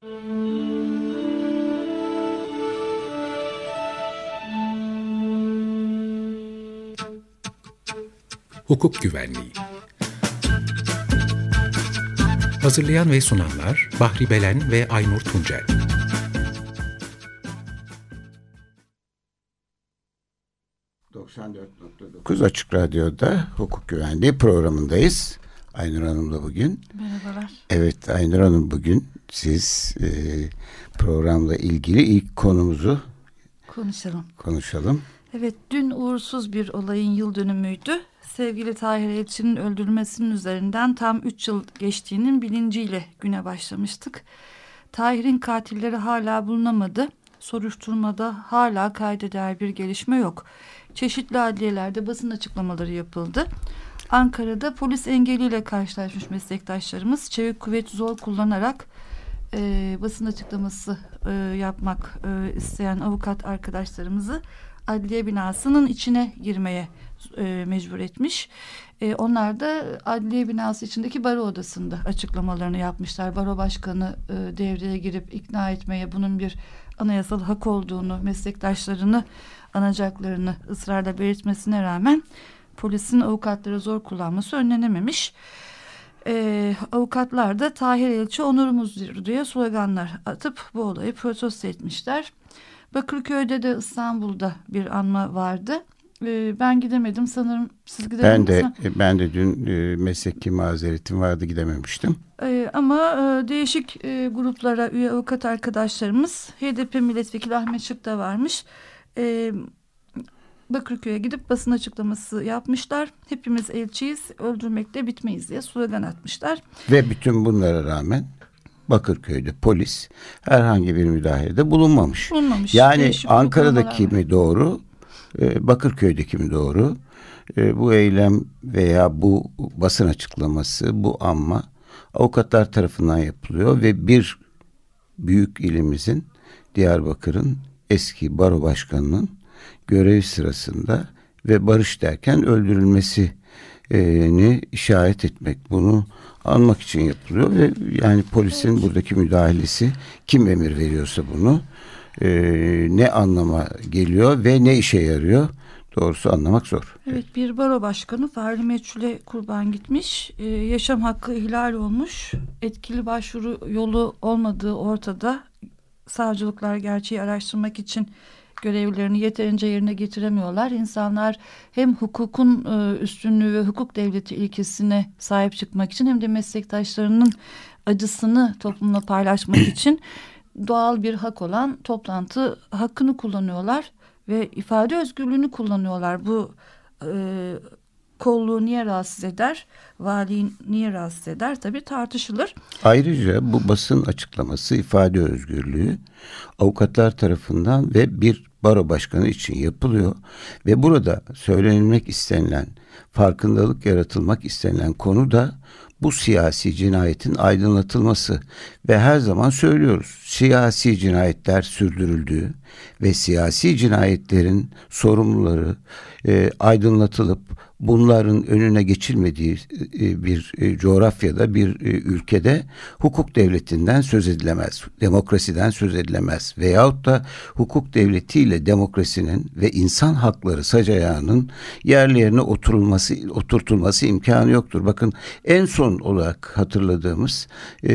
Hukuk Güvenliği Hazırlayan ve sunanlar Bahri Belen ve Aynur Tuncel 94.9 Açık Radyo'da hukuk güvenliği programındayız. Aynur Hanım'la bugün. Merhabalar. Evet Aynur Hanım bugün siz e, programla ilgili ilk konumuzu konuşalım. Konuşalım. Evet dün uğursuz bir olayın yıl dönümüydü. Sevgili Tahir Elçi'nin öldürülmesinin üzerinden tam 3 yıl geçtiğinin bilinciyle güne başlamıştık. Tahir'in katilleri hala bulunamadı. Soruşturmada hala kaydeder bir gelişme yok. Çeşitli adliyelerde basın açıklamaları yapıldı. Ankara'da polis engeliyle karşılaşmış meslektaşlarımız çevik kuvvet zor kullanarak e, basın açıklaması e, yapmak e, isteyen avukat arkadaşlarımızı adliye binasının içine girmeye e, mecbur etmiş. E, onlar da adliye binası içindeki baro odasında açıklamalarını yapmışlar. Baro başkanı e, devreye girip ikna etmeye bunun bir anayasal hak olduğunu, meslektaşlarını anacaklarını ısrarla belirtmesine rağmen polisin avukatları zor kullanması önlenememiş. Ee, avukatlar da Tahir Elçi onurumuzdur diye sloganlar atıp bu olayı protesto etmişler. Bakırköy'de de İstanbul'da bir anma vardı. Ee, ben gidemedim sanırım siz gidemediniz. Ben de ben de dün e, mesleki mazeretim vardı gidememiştim. Ee, ama e, değişik e, gruplara üye avukat arkadaşlarımız HDP milletvekili Ahmet Şık da varmış. E, Bakırköy'e gidip basın açıklaması yapmışlar. Hepimiz elçiyiz, öldürmekte bitmeyiz diye slogan atmışlar. Ve bütün bunlara rağmen Bakırköy'de polis herhangi bir müdahalede bulunmamış. Bulunmamış. Yani Ankara'daki mi doğru, e, Bakırköy'deki mi doğru? E, bu eylem veya bu basın açıklaması, bu anma avukatlar tarafından yapılıyor ve bir büyük ilimizin Diyarbakır'ın eski baro başkanının görev sırasında ve barış derken öldürülmesini işaret etmek bunu anmak için yapılıyor ve yani polisin buradaki müdahalesi kim emir veriyorsa bunu e, ne anlama geliyor ve ne işe yarıyor doğrusu anlamak zor. Evet bir baro başkanı Fahri Meçhul'e kurban gitmiş. Ee, yaşam hakkı ihlal olmuş. Etkili başvuru yolu olmadığı ortada. Savcılıklar gerçeği araştırmak için görevlerini yeterince yerine getiremiyorlar. İnsanlar hem hukukun e, üstünlüğü ve hukuk devleti ilkesine sahip çıkmak için hem de meslektaşlarının acısını toplumla paylaşmak için doğal bir hak olan toplantı hakkını kullanıyorlar ve ifade özgürlüğünü kullanıyorlar. Bu e, kolluğu niye rahatsız eder, valiyi niye rahatsız eder tabii tartışılır. Ayrıca bu basın açıklaması ifade özgürlüğü avukatlar tarafından ve bir baro başkanı için yapılıyor ve burada söylenilmek istenilen farkındalık yaratılmak istenilen konu da bu siyasi cinayetin aydınlatılması ve her zaman söylüyoruz siyasi cinayetler sürdürüldüğü ve siyasi cinayetlerin sorumluları e, aydınlatılıp bunların önüne geçilmediği e, bir e, coğrafyada, bir e, ülkede hukuk devletinden söz edilemez, demokrasiden söz edilemez veyahut da hukuk devletiyle demokrasinin ve insan hakları sac ayağının yerli yerine oturulması, oturtulması imkanı yoktur. Bakın en son olarak hatırladığımız e,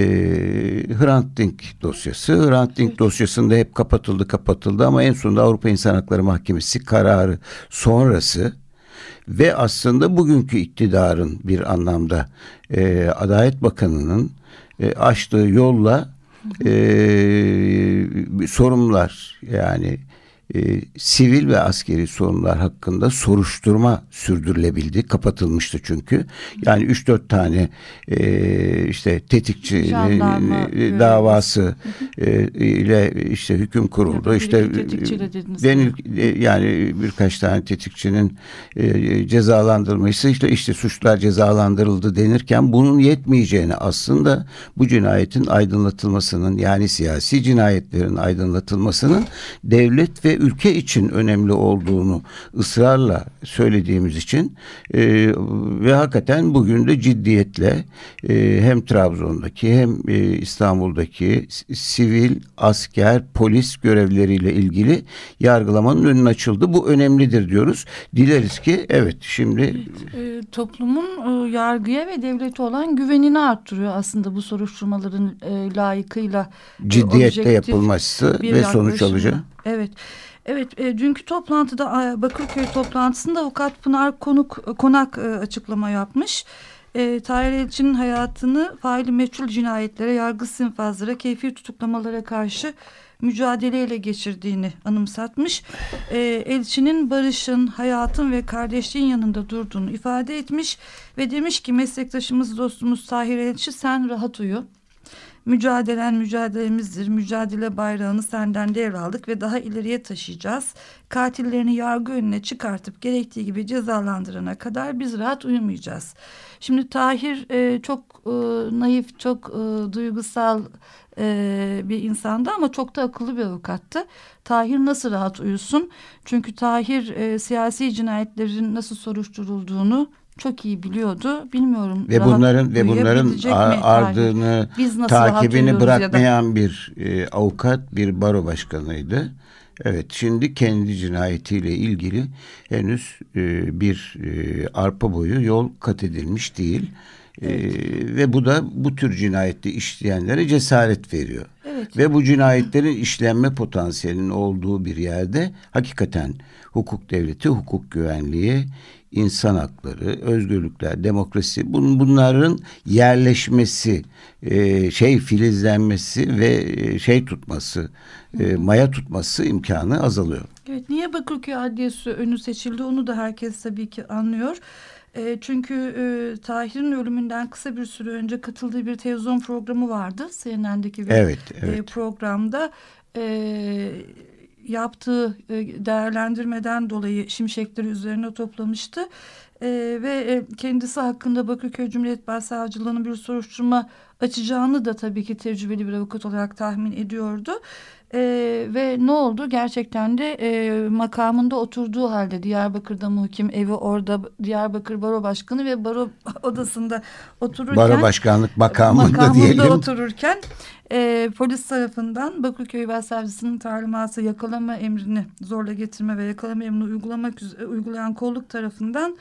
Hrant Dink dosyası. Hrant Dink dosyasında hep kapatıldı kapatıldı ama en sonunda Avrupa İnsan Hakları Mahkemesi kararı sonrası ve aslında bugünkü iktidarın bir anlamda e, Adalet Bakanı'nın e, açtığı yolla e, sorumlular yani e, sivil ve askeri sorunlar hakkında soruşturma sürdürülebildi. Kapatılmıştı çünkü. Yani 3-4 tane e, işte tetikçi e, davası e, ile işte hüküm kuruldu. Ya, işte denil, e, yani birkaç tane tetikçinin e, cezalandırılması işte işte suçlar cezalandırıldı denirken bunun yetmeyeceğini aslında bu cinayetin aydınlatılmasının yani siyasi cinayetlerin aydınlatılmasının devlet ve ülke için önemli olduğunu ısrarla söylediğimiz için e, ve hakikaten bugün de ciddiyetle e, hem Trabzon'daki hem e, İstanbul'daki sivil, asker, polis görevleriyle ilgili yargılamanın önünün açıldı. Bu önemlidir diyoruz. Dileriz ki evet şimdi evet, e, toplumun e, yargıya ve devlete olan güvenini arttırıyor aslında bu soruşturmaların e, layıkıyla e, ciddiyetle yapılması ve sonuç alacağı. Evet. Evet, e, dünkü toplantıda Bakırköy toplantısında avukat Pınar Konuk Konak e, açıklama yapmış. E, Tahir Elçi'nin hayatını faili meçhul cinayetlere, yargı sinfazlara, keyfi tutuklamalara karşı mücadeleyle geçirdiğini anımsatmış. E, Elçi'nin barışın, hayatın ve kardeşliğin yanında durduğunu ifade etmiş ve demiş ki meslektaşımız, dostumuz Tahir Elçi sen rahat uyu. Mücadelen mücadelemizdir. Mücadele bayrağını senden devraldık ve daha ileriye taşıyacağız. Katillerini yargı önüne çıkartıp gerektiği gibi cezalandırana kadar biz rahat uyumayacağız. Şimdi Tahir e, çok e, naif, çok e, duygusal e, bir insandı ama çok da akıllı bir avukattı. Tahir nasıl rahat uyusun? Çünkü Tahir e, siyasi cinayetlerin nasıl soruşturulduğunu çok iyi biliyordu. Bilmiyorum. Ve bunların ve bunların ardını takibini bırakmayan bir e, avukat, bir baro başkanıydı. Evet, şimdi kendi cinayetiyle ilgili henüz e, bir e, arpa boyu yol kat edilmiş değil. E, ve bu da bu tür cinayette işleyenlere cesaret veriyor. Evet. Ve bu cinayetlerin işlenme potansiyelinin olduğu bir yerde hakikaten hukuk devleti, hukuk güvenliği, insan hakları, özgürlükler, demokrasi bun, bunların yerleşmesi, e, şey filizlenmesi ve e, şey tutması, e, maya tutması imkanı azalıyor. Evet, niye Bakırköy Adliyesi önü seçildi onu da herkes tabii ki anlıyor. E, çünkü e, Tahir'in ölümünden kısa bir süre önce katıldığı bir televizyon programı vardı. CNN'deki bir evet, evet. E, programda. E, yaptığı e, değerlendirmeden dolayı şimşekleri üzerine toplamıştı. E, ve e, kendisi hakkında Bakırköy Cumhuriyet Başsavcılığı'nın bir soruşturma açacağını da tabii ki tecrübeli bir avukat olarak tahmin ediyordu. E, ve ne oldu? Gerçekten de e, makamında oturduğu halde Diyarbakır'da muhkim evi orada Diyarbakır Baro Başkanı ve Baro odasında otururken Baro Başkanlık makamında, makamında diyelim. otururken e, polis tarafından Bakırköy Başsavcısının talimatı yakalama emrini zorla getirme ve yakalama emrini uygulamak uygulayan kolluk tarafından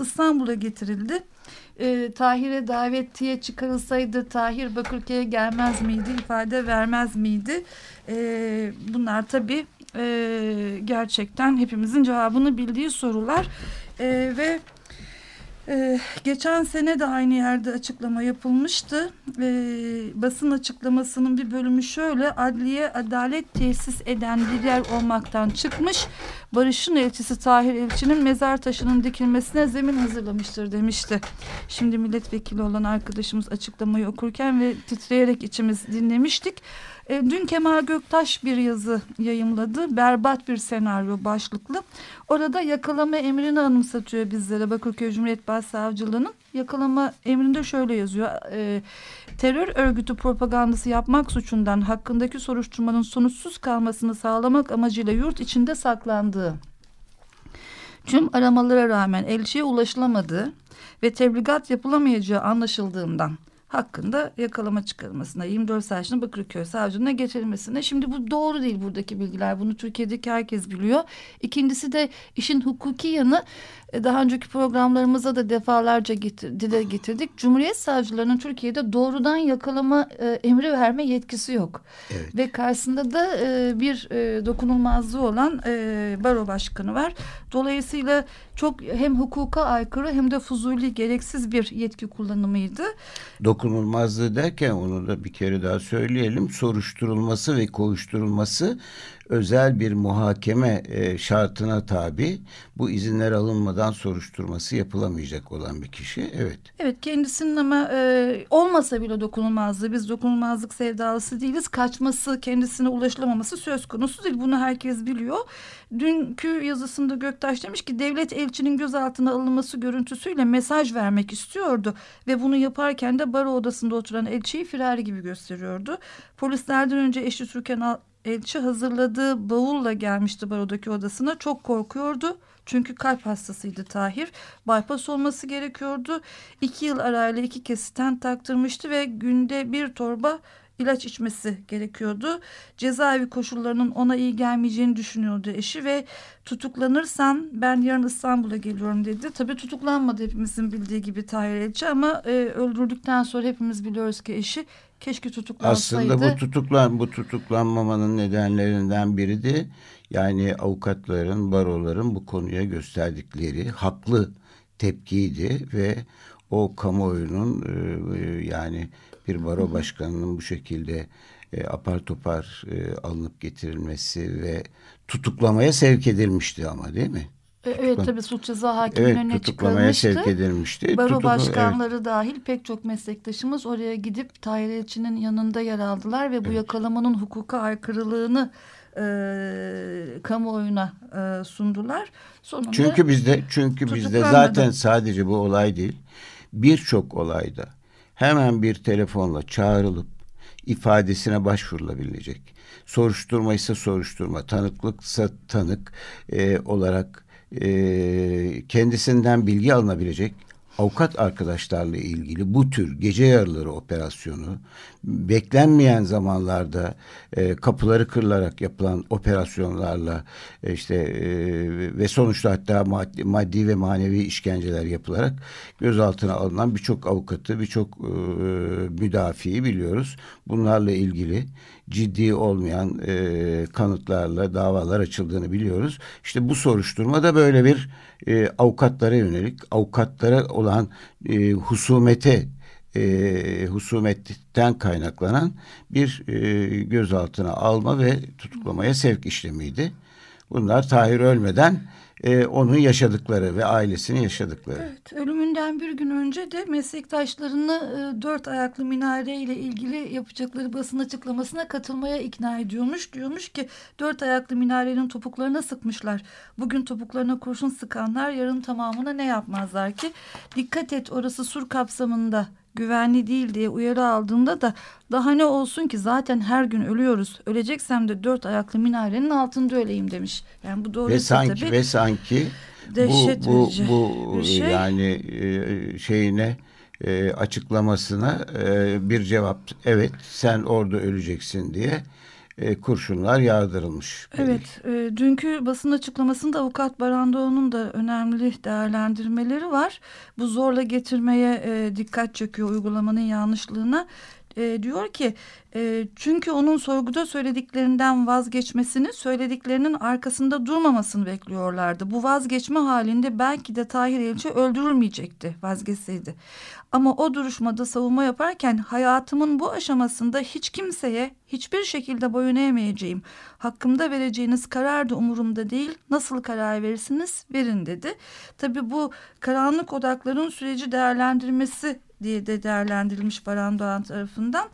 İstanbul'a getirildi. E, Tahir'e davetiye çıkarılsaydı Tahir Bakırköy'e gelmez miydi, ifade vermez miydi? E, bunlar tabii e, gerçekten hepimizin cevabını bildiği sorular e, ve ee, geçen sene de aynı yerde açıklama yapılmıştı. Ee, basın açıklamasının bir bölümü şöyle. Adliye adalet tesis eden bir yer olmaktan çıkmış. Barış'ın elçisi Tahir Elçi'nin mezar taşının dikilmesine zemin hazırlamıştır demişti. Şimdi milletvekili olan arkadaşımız açıklamayı okurken ve titreyerek içimiz dinlemiştik. E, dün Kemal Göktaş bir yazı yayımladı. Berbat bir senaryo başlıklı. Orada yakalama emrini anımsatıyor bizlere Bakırköy Cumhuriyet Başsavcılığı'nın. Yakalama emrinde şöyle yazıyor. E, terör örgütü propagandası yapmak suçundan hakkındaki soruşturmanın sonuçsuz kalmasını sağlamak amacıyla yurt içinde saklandığı. Tüm aramalara rağmen elçiye ulaşılamadığı ve tebligat yapılamayacağı anlaşıldığından hakkında yakalama çıkarılmasına 24 saat içinde Bakırköy savcılığına getirilmesine. Şimdi bu doğru değil buradaki bilgiler. Bunu Türkiye'deki herkes biliyor. İkincisi de işin hukuki yanı daha önceki programlarımıza da defalarca getir, dile getirdik. Cumhuriyet savcılarının Türkiye'de doğrudan yakalama e, emri verme yetkisi yok. Evet. Ve karşısında da e, bir e, dokunulmazlığı olan e, baro başkanı var. Dolayısıyla çok hem hukuka aykırı hem de fuzuli gereksiz bir yetki kullanımıydı. Dokunulmazlığı derken onu da bir kere daha söyleyelim. Soruşturulması ve kovuşturulması özel bir muhakeme e, şartına tabi bu izinler alınmadan soruşturması yapılamayacak olan bir kişi. Evet. Evet kendisinin ama e, olmasa bile dokunulmazlığı biz dokunulmazlık sevdalısı değiliz. Kaçması kendisine ulaşılamaması söz konusu değil. Bunu herkes biliyor. Dünkü yazısında Göktaş demiş ki devlet elçinin gözaltına alınması görüntüsüyle mesaj vermek istiyordu. Ve bunu yaparken de baro odasında oturan elçiyi firar gibi gösteriyordu. Polislerden önce eşi Türkan elçi hazırladığı bavulla gelmişti barodaki odasına. Çok korkuyordu. Çünkü kalp hastasıydı Tahir. Bypass olması gerekiyordu. İki yıl arayla iki kez stent taktırmıştı ve günde bir torba ilaç içmesi gerekiyordu. Cezaevi koşullarının ona iyi gelmeyeceğini düşünüyordu eşi ve tutuklanırsan ben yarın İstanbul'a geliyorum dedi. Tabii tutuklanmadı hepimizin bildiği gibi Tahir Elçi ama e, öldürdükten sonra hepimiz biliyoruz ki eşi keşke tutuklansaydı. Aslında bu tutuklan bu tutuklanmamanın nedenlerinden biri de yani avukatların, baroların bu konuya gösterdikleri haklı tepkiydi ve o kamuoyunun e, yani bir baro başkanının bu şekilde e, apar topar e, alınıp getirilmesi ve tutuklamaya sevk edilmişti ama değil mi? E, evet tabii suç ceza hakiminin evet, tutuklamaya sevk edilmişti. Baro Tutuklu, başkanları evet. dahil pek çok meslektaşımız oraya gidip Tahir Elçi'nin yanında yer aldılar ve bu evet. yakalamanın hukuka aykırılığını e, kamuoyuna e, sundular. Sonunda çünkü bizde çünkü bizde zaten sadece bu olay değil birçok olayda hemen bir telefonla çağrılıp ifadesine başvurulabilecek. Soruşturma ise soruşturma, tanıklıksa tanık e, olarak e, kendisinden bilgi alınabilecek avukat arkadaşlarla ilgili bu tür gece yarıları operasyonu beklenmeyen zamanlarda e, kapıları kırılarak yapılan operasyonlarla e, işte e, ve sonuçta hatta maddi, maddi ve manevi işkenceler yapılarak gözaltına alınan birçok avukatı birçok e, müdafiyi biliyoruz. Bunlarla ilgili ciddi olmayan e, kanıtlarla davalar açıldığını biliyoruz. İşte bu soruşturma da böyle bir e, avukatlara yönelik avukatlara olan e, husumete e, husumetten kaynaklanan bir e, gözaltına alma ve tutuklamaya sevk işlemiydi. Bunlar Tahir ölmeden e, onun yaşadıkları ve ailesinin yaşadıkları. Evet, ölümünden bir gün önce de meslektaşlarını e, dört ayaklı minare ile ilgili yapacakları basın açıklamasına katılmaya ikna ediyormuş. Diyormuş ki dört ayaklı minarenin topuklarına sıkmışlar. Bugün topuklarına kurşun sıkanlar yarın tamamına ne yapmazlar ki? Dikkat et orası sur kapsamında güvenli değil diye uyarı aldığında da daha ne olsun ki zaten her gün ölüyoruz. Öleceksem de dört ayaklı minarenin altında öleyim demiş. Yani bu doğru ve sanki tabii. ve sanki bu bu bu şey. yani e, şeyine e, açıklamasına e, bir cevap evet sen orada öleceksin diye e, kurşunlar yağdırılmış. Evet, e, dünkü basın açıklamasında avukat Barandoğan'ın da önemli değerlendirmeleri var. Bu zorla getirmeye e, dikkat çekiyor uygulamanın yanlışlığına. E, diyor ki e, çünkü onun sorguda söylediklerinden vazgeçmesini söylediklerinin arkasında durmamasını bekliyorlardı. Bu vazgeçme halinde belki de Tahir Elçi öldürülmeyecekti vazgeçseydi. Ama o duruşmada savunma yaparken hayatımın bu aşamasında hiç kimseye hiçbir şekilde boyun eğmeyeceğim. Hakkımda vereceğiniz karar da umurumda değil. Nasıl karar verirsiniz verin dedi. Tabi bu karanlık odakların süreci değerlendirmesi diye de değerlendirilmiş Baran Doğan tarafından.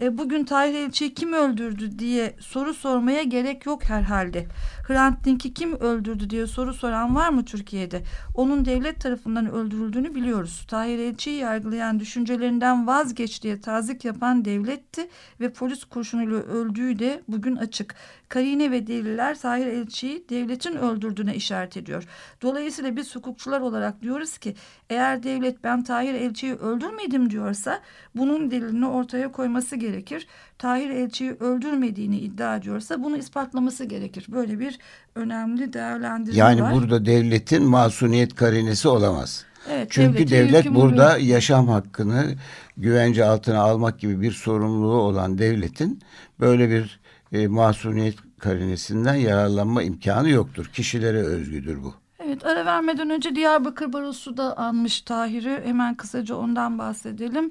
E, bugün Tahir Elçi'yi kim öldürdü diye soru sormaya gerek yok herhalde. Hrant Dink'i kim öldürdü diye soru soran var mı Türkiye'de? Onun devlet tarafından öldürüldüğünü biliyoruz. Tahir Elçi'yi yargılayan düşüncelerinden vazgeç diye tazik yapan devletti ve polis kurşunuyla öldüğü de bugün açık. Karine ve deliller Tahir Elçi'yi devletin öldürdüğüne işaret ediyor. Dolayısıyla biz hukukçular olarak diyoruz ki eğer devlet ben Tahir Elçi'yi öldürmedim diyorsa bunun delilini ortaya koyması gerekir. Tahir Elçi'yi öldürmediğini iddia ediyorsa bunu ispatlaması gerekir. Böyle bir önemli değerlendirme yani var. Yani burada devletin masumiyet karinesi olamaz. Evet, Çünkü devlet burada böyle. yaşam hakkını güvence altına almak gibi bir sorumluluğu olan devletin böyle bir e, masumiyet karinesinden yararlanma imkanı yoktur. Kişilere özgüdür bu. Evet ara vermeden önce Diyarbakır Barosu da anmış Tahir'i. Hemen kısaca ondan bahsedelim.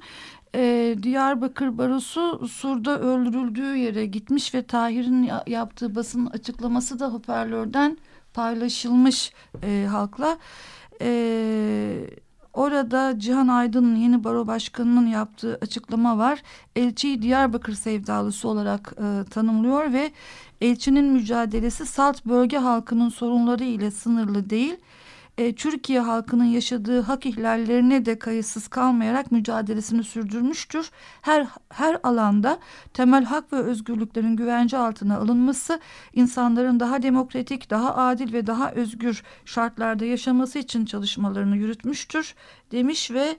E, Diyarbakır Barosu Sur'da öldürüldüğü yere gitmiş ve Tahir'in yaptığı basın açıklaması da hoparlörden paylaşılmış e, halkla. E, orada Cihan Aydın'ın yeni baro başkanının yaptığı açıklama var. Elçiyi Diyarbakır sevdalısı olarak e, tanımlıyor ve elçinin mücadelesi Salt bölge halkının sorunları ile sınırlı değil e, Türkiye halkının yaşadığı hak ihlallerine de kayıtsız kalmayarak mücadelesini sürdürmüştür. Her her alanda temel hak ve özgürlüklerin güvence altına alınması, insanların daha demokratik, daha adil ve daha özgür şartlarda yaşaması için çalışmalarını yürütmüştür demiş ve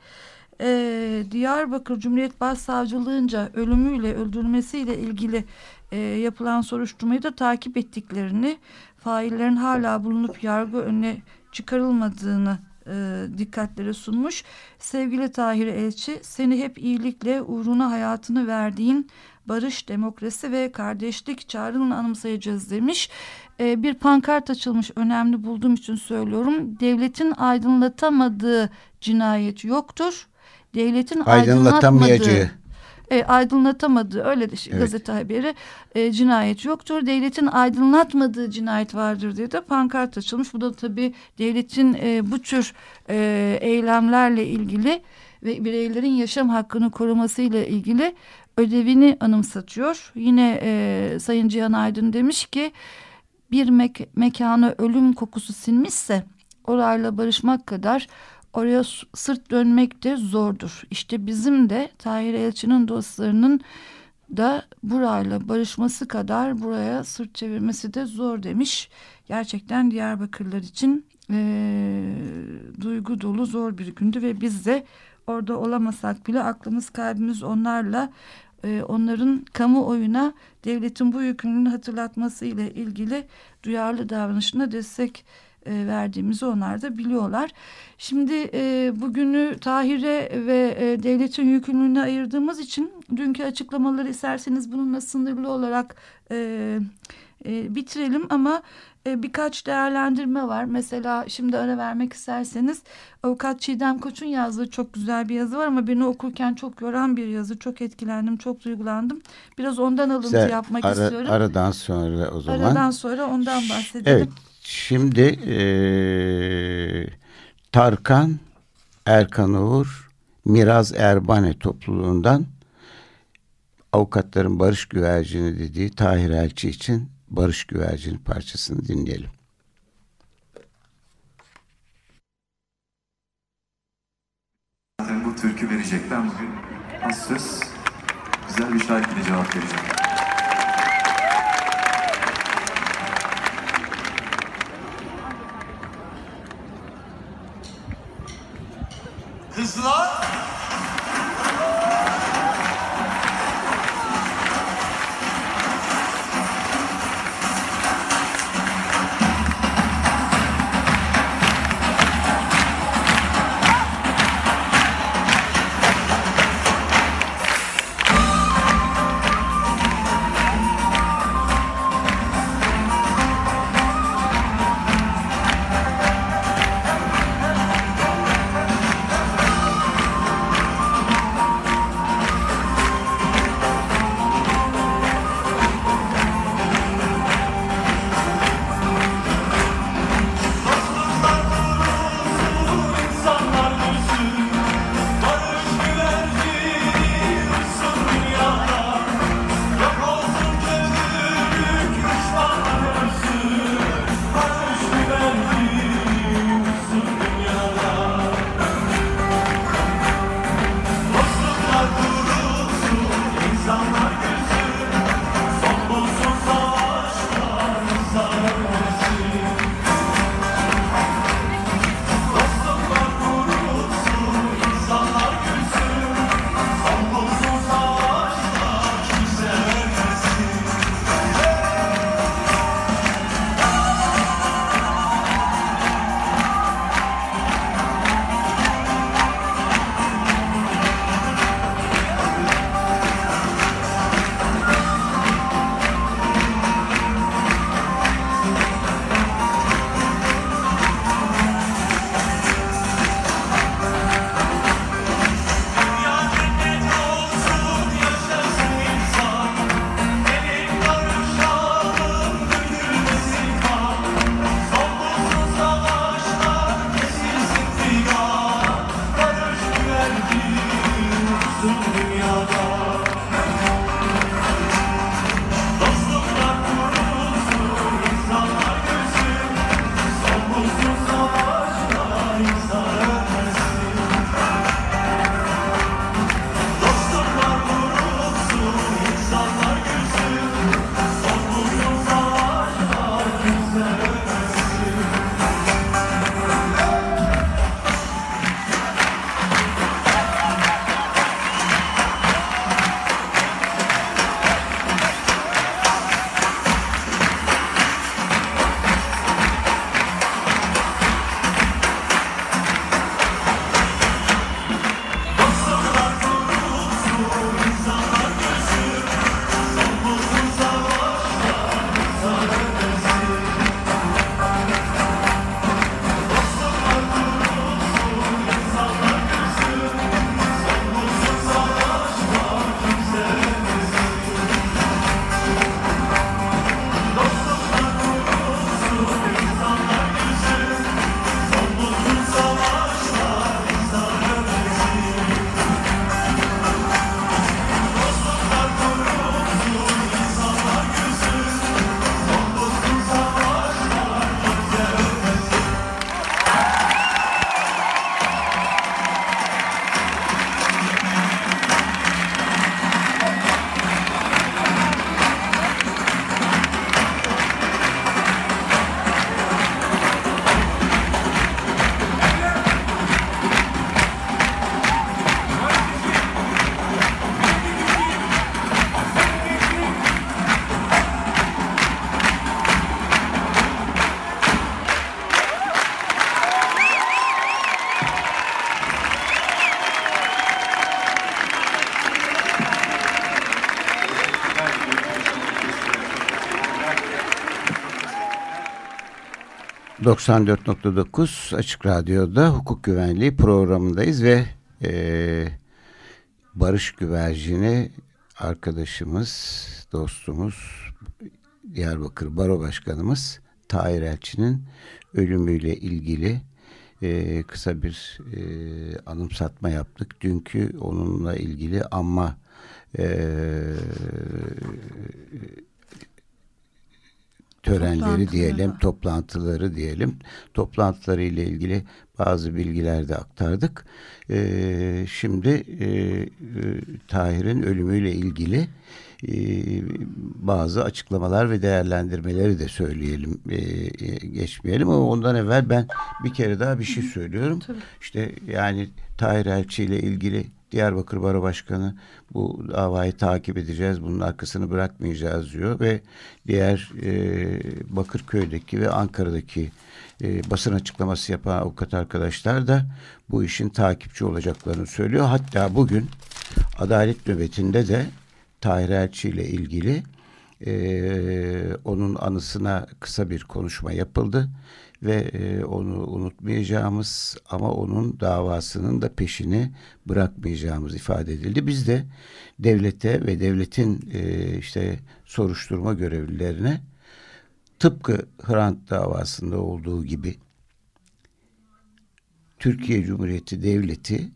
e, Diyarbakır Cumhuriyet Başsavcılığınca ölümüyle öldürülmesiyle ilgili e, yapılan soruşturmayı da takip ettiklerini, faillerin hala bulunup yargı önüne çıkarılmadığını e, dikkatlere sunmuş. Sevgili Tahir Elçi seni hep iyilikle uğruna hayatını verdiğin barış, demokrasi ve kardeşlik çağrını anımsayacağız demiş. E, bir pankart açılmış önemli bulduğum için söylüyorum. Devletin aydınlatamadığı cinayet yoktur. Devletin aydınlatamadığı e, aydınlatamadığı öyle de evet. gazete haberi e, cinayet yoktur. Devletin aydınlatmadığı cinayet vardır diye de pankart açılmış. Bu da tabii devletin e, bu tür e, eylemlerle ilgili ve bireylerin yaşam hakkını korumasıyla ilgili ödevini anımsatıyor. Yine e, Sayın Cihan Aydın demiş ki bir mek mekana ölüm kokusu sinmişse orayla barışmak kadar oraya sırt dönmek de zordur. İşte bizim de Tahir Elçi'nin dostlarının da burayla barışması kadar buraya sırt çevirmesi de zor demiş. Gerçekten Diyarbakırlar için e, duygu dolu zor bir gündü ve biz de orada olamasak bile aklımız kalbimiz onlarla e, onların kamuoyuna devletin bu yükümlülüğünü hatırlatması ile ilgili duyarlı davranışına destek e, verdiğimizi onlar da biliyorlar. Şimdi e, bugünü Tahir'e ve e, devletin yükümlülüğüne ayırdığımız için dünkü açıklamaları isterseniz bununla sınırlı olarak e, e, bitirelim ama e, birkaç değerlendirme var. Mesela şimdi ara vermek isterseniz avukat Çiğdem Koç'un yazdığı çok güzel bir yazı var ama beni okurken çok yoran bir yazı. Çok etkilendim, çok duygulandım. Biraz ondan alıntı yapmak ara, istiyorum. Aradan sonra o zaman. Aradan sonra ondan bahsedelim. Evet Şimdi e, Tarkan Erkan Uğur Miraz Erbane topluluğundan avukatların barış güvercini dediği Tahir Elçi için barış güvercini parçasını dinleyelim. Bu türkü verecek. Ben bugün az söz güzel bir şarkıyla cevap vereceğim. This love? 94.9 Açık Radyo'da hukuk güvenliği programındayız ve e, Barış Güvercin'i arkadaşımız, dostumuz, Diyarbakır Baro Başkanımız Tahir Elçi'nin ölümüyle ilgili e, kısa bir e, anımsatma yaptık. Dünkü onunla ilgili ama e, törenleri diyelim, toplantıları diyelim. Toplantıları ile ilgili bazı bilgiler de aktardık. Ee, şimdi e, e, Tahir'in ölümüyle ilgili e, bazı açıklamalar ve değerlendirmeleri de söyleyelim, e, e, geçmeyelim ama ondan evvel ben bir kere daha bir şey söylüyorum. Tabii. İşte yani Tahir Elçi ile ilgili Diyarbakır Baro Başkanı bu davayı takip edeceğiz, bunun arkasını bırakmayacağız diyor ve diğer e, Bakırköy'deki ve Ankara'daki e, basın açıklaması yapan avukat arkadaşlar da bu işin takipçi olacaklarını söylüyor. Hatta bugün Adalet Nöbeti'nde de Tahir Elçi ile ilgili e, onun anısına kısa bir konuşma yapıldı ve e, onu unutmayacağımız ama onun davasının da peşini bırakmayacağımız ifade edildi. Biz de devlete ve devletin e, işte soruşturma görevlilerine tıpkı Hrant davasında olduğu gibi Türkiye Cumhuriyeti Devleti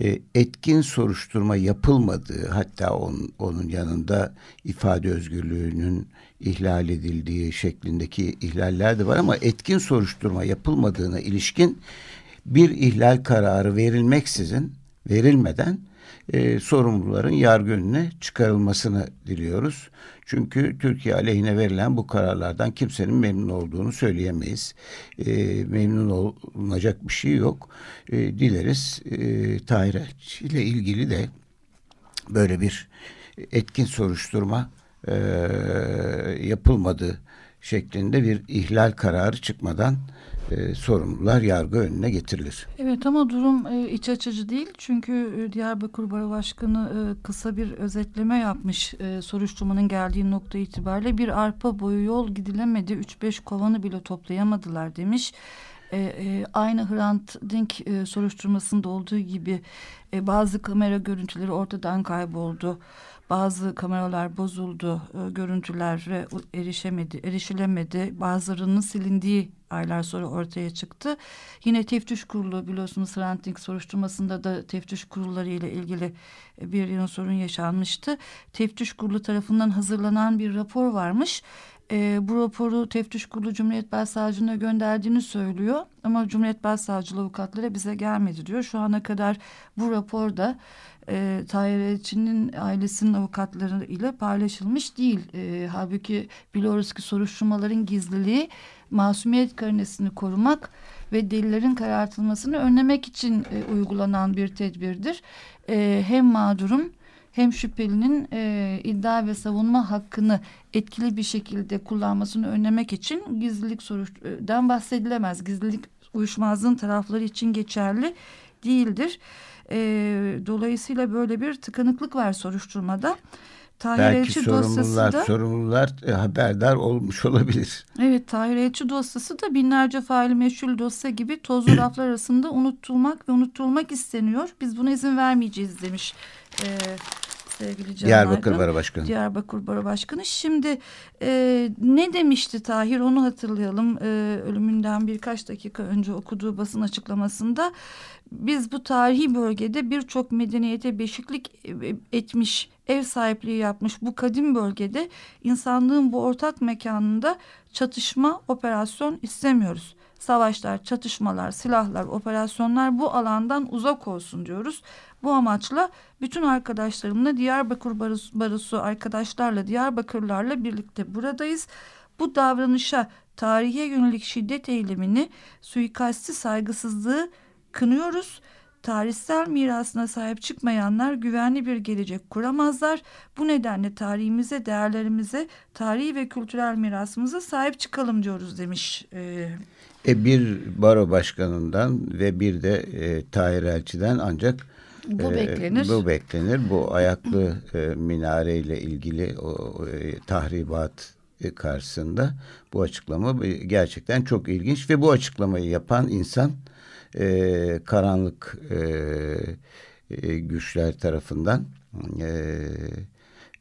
e, etkin soruşturma yapılmadığı hatta on, onun yanında ifade özgürlüğünün ihlal edildiği şeklindeki ihlaller de var ama etkin soruşturma yapılmadığına ilişkin bir ihlal kararı verilmeksizin verilmeden e, sorumluların yargı önüne çıkarılmasını diliyoruz. Çünkü Türkiye aleyhine verilen bu kararlardan kimsenin memnun olduğunu söyleyemeyiz. E, memnun olunacak bir şey yok. E, dileriz e, Tahir ile ilgili de böyle bir etkin soruşturma e, yapılmadı şeklinde bir ihlal kararı çıkmadan e, sorumlular yargı önüne getirilir. Evet ama durum e, iç açıcı değil. Çünkü e, Diyarbakır Baro Başkanı e, kısa bir özetleme yapmış e, soruşturmanın geldiği nokta itibariyle. Bir arpa boyu yol gidilemedi. 3-5 kovanı bile toplayamadılar demiş. E, e, aynı Hrant Dink e, soruşturmasında olduğu gibi e, bazı kamera görüntüleri ortadan kayboldu. Bazı kameralar bozuldu, e, görüntülere erişemedi, erişilemedi. Bazılarının silindiği aylar sonra ortaya çıktı. Yine teftiş kurulu biliyorsunuz Hrant soruşturmasında da teftiş kurulları ile ilgili e, bir yıl sorun yaşanmıştı. Teftiş kurulu tarafından hazırlanan bir rapor varmış. E, bu raporu teftiş kurulu Cumhuriyet Başsavcılığına gönderdiğini söylüyor. Ama Cumhuriyet Başsavcılığı avukatları bize gelmedi diyor. Şu ana kadar bu raporda e, Tahir Elçi'nin ailesinin avukatları ile paylaşılmış değil. E, halbuki biliyoruz ki soruşturmaların gizliliği masumiyet karinesini korumak ve delillerin karartılmasını önlemek için e, uygulanan bir tedbirdir. E, hem mağdurum hem şüphelinin e, iddia ve savunma hakkını etkili bir şekilde kullanmasını önlemek için gizlilik soruşturmadan bahsedilemez. Gizlilik uyuşmazlığın tarafları için geçerli değildir. E, dolayısıyla böyle bir tıkanıklık var soruşturmada. Tahir Belki sorumlular, da, sorumlular e, haberdar olmuş olabilir. Evet Tahir Elçi dosyası da binlerce faili meşhur dosya gibi tozlu raflar arasında unutulmak ve unutulmak isteniyor. Biz buna izin vermeyeceğiz demiş e, sevgili Can Diyarbakır Baro Başkanı. Diyarbakır Baro Başkanı. Şimdi e, ne demişti Tahir onu hatırlayalım. E, ölümünden birkaç dakika önce okuduğu basın açıklamasında biz bu tarihi bölgede birçok medeniyete beşiklik e, etmiş, ev sahipliği yapmış bu kadim bölgede insanlığın bu ortak mekanında çatışma, operasyon istemiyoruz. Savaşlar, çatışmalar, silahlar, operasyonlar bu alandan uzak olsun diyoruz. Bu amaçla bütün arkadaşlarımla Diyarbakır Barosu arkadaşlarla Diyarbakırlarla birlikte buradayız. Bu davranışa tarihe yönelik şiddet eylemini, suikasti saygısızlığı kınıyoruz. Tarihsel mirasına sahip çıkmayanlar güvenli bir gelecek kuramazlar. Bu nedenle tarihimize, değerlerimize, tarihi ve kültürel mirasımıza sahip çıkalım diyoruz demiş. Ee, e bir baro başkanından ve bir de e, Tahir Elçi'den ancak bu e, beklenir. Bu beklenir. Bu ayaklı e, minare ile ilgili o e, tahribat e, karşısında bu açıklama gerçekten çok ilginç ve bu açıklamayı yapan insan e, karanlık e, güçler tarafından e,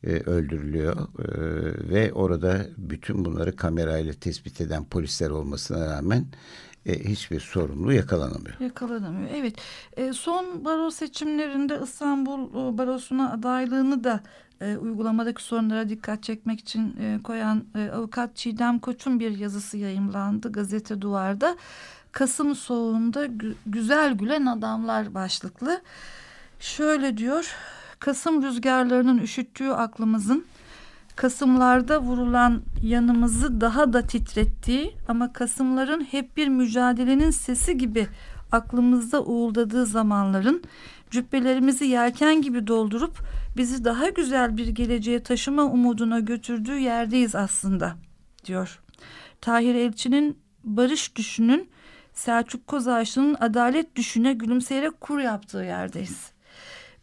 e, öldürülüyor e, ve orada bütün bunları kamerayla tespit eden polisler olmasına rağmen e, hiçbir sorumlu yakalanamıyor. Yakalanamıyor. Evet. E, son baro seçimlerinde İstanbul e, Barosu'na adaylığını da e, uygulamadaki sorunlara dikkat çekmek için e, koyan e, avukat Çiğdem Koç'un bir yazısı yayımlandı gazete duvarda. Kasım soğuğunda gü güzel gülen adamlar başlıklı. Şöyle diyor. Kasım rüzgarlarının üşüttüğü aklımızın Kasımlarda vurulan yanımızı daha da titrettiği ama Kasımların hep bir mücadelenin sesi gibi aklımızda uğuldadığı zamanların cübbelerimizi yelken gibi doldurup bizi daha güzel bir geleceğe taşıma umuduna götürdüğü yerdeyiz aslında diyor. Tahir Elçi'nin barış düşünün Selçuk Kozağaçlı'nın adalet düşüne gülümseyerek kur yaptığı yerdeyiz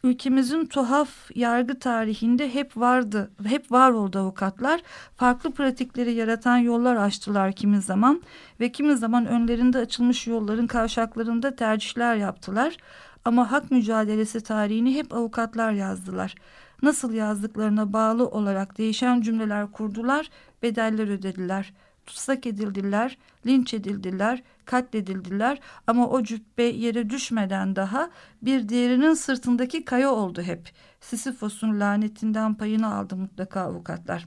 ülkemizin tuhaf yargı tarihinde hep vardı, hep var oldu avukatlar. Farklı pratikleri yaratan yollar açtılar kimi zaman ve kimi zaman önlerinde açılmış yolların kavşaklarında tercihler yaptılar. Ama hak mücadelesi tarihini hep avukatlar yazdılar. Nasıl yazdıklarına bağlı olarak değişen cümleler kurdular, bedeller ödediler.'' Tutsak edildiler, linç edildiler, katledildiler ama o cübbe yere düşmeden daha bir diğerinin sırtındaki kaya oldu hep. Sisyphos'un lanetinden payını aldı mutlaka avukatlar.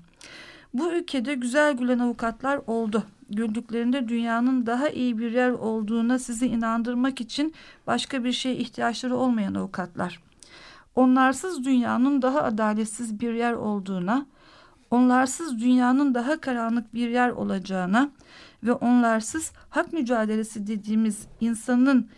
Bu ülkede güzel gülen avukatlar oldu. Güldüklerinde dünyanın daha iyi bir yer olduğuna sizi inandırmak için başka bir şeye ihtiyaçları olmayan avukatlar. Onlarsız dünyanın daha adaletsiz bir yer olduğuna, onlarsız dünyanın daha karanlık bir yer olacağına ve onlarsız hak mücadelesi dediğimiz insanın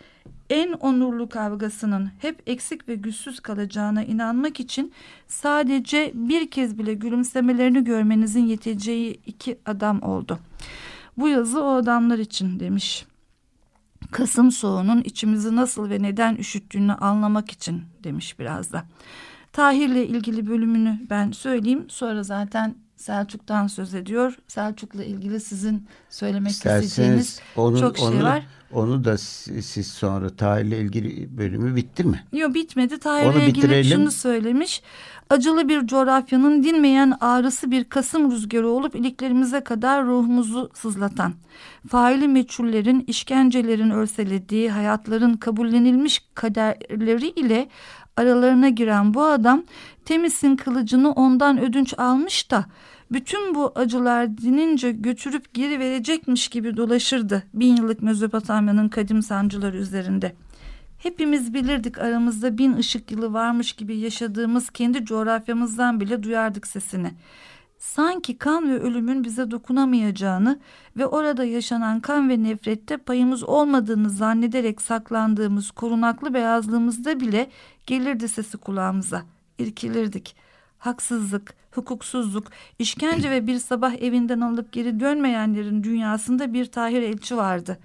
en onurlu kavgasının hep eksik ve güçsüz kalacağına inanmak için sadece bir kez bile gülümsemelerini görmenizin yeteceği iki adam oldu. Bu yazı o adamlar için demiş. Kasım soğunun içimizi nasıl ve neden üşüttüğünü anlamak için demiş biraz da. Tahir'le ilgili bölümünü ben söyleyeyim. Sonra zaten Selçuk'tan söz ediyor. Selçuk'la ilgili sizin söylemek İsterseniz isteyeceğiniz onun, çok şey onu, var. Onu da siz sonra Tahir'le ilgili bölümü bitti mi? Yok bitmedi. Tahir'le ilgili şunu söylemiş. Acılı bir coğrafyanın dinmeyen ağrısı bir Kasım rüzgarı olup iliklerimize kadar ruhumuzu sızlatan. Faili meçhullerin, işkencelerin örselediği hayatların kabullenilmiş kaderleri ile aralarına giren bu adam Temis'in kılıcını ondan ödünç almış da bütün bu acılar dinince götürüp geri verecekmiş gibi dolaşırdı bin yıllık Mezopotamya'nın kadim sancıları üzerinde. Hepimiz bilirdik aramızda bin ışık yılı varmış gibi yaşadığımız kendi coğrafyamızdan bile duyardık sesini sanki kan ve ölümün bize dokunamayacağını ve orada yaşanan kan ve nefrette payımız olmadığını zannederek saklandığımız korunaklı beyazlığımızda bile gelirdi sesi kulağımıza. İrkilirdik. Haksızlık, hukuksuzluk, işkence ve bir sabah evinden alıp geri dönmeyenlerin dünyasında bir Tahir Elçi vardı.''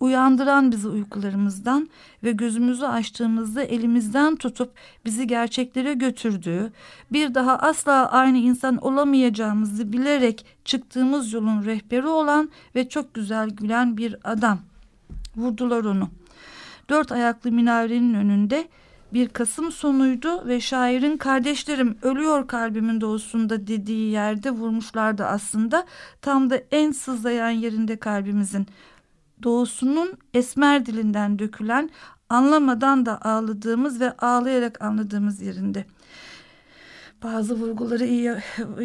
Uyandıran bizi uykularımızdan ve gözümüzü açtığımızda elimizden tutup bizi gerçeklere götürdüğü, bir daha asla aynı insan olamayacağımızı bilerek çıktığımız yolun rehberi olan ve çok güzel gülen bir adam. Vurdular onu. Dört ayaklı minarenin önünde bir Kasım sonuydu ve şairin kardeşlerim ölüyor kalbimin doğusunda dediği yerde vurmuşlardı aslında. Tam da en sızlayan yerinde kalbimizin doğusunun esmer dilinden dökülen anlamadan da ağladığımız ve ağlayarak anladığımız yerinde. Bazı vurguları iyi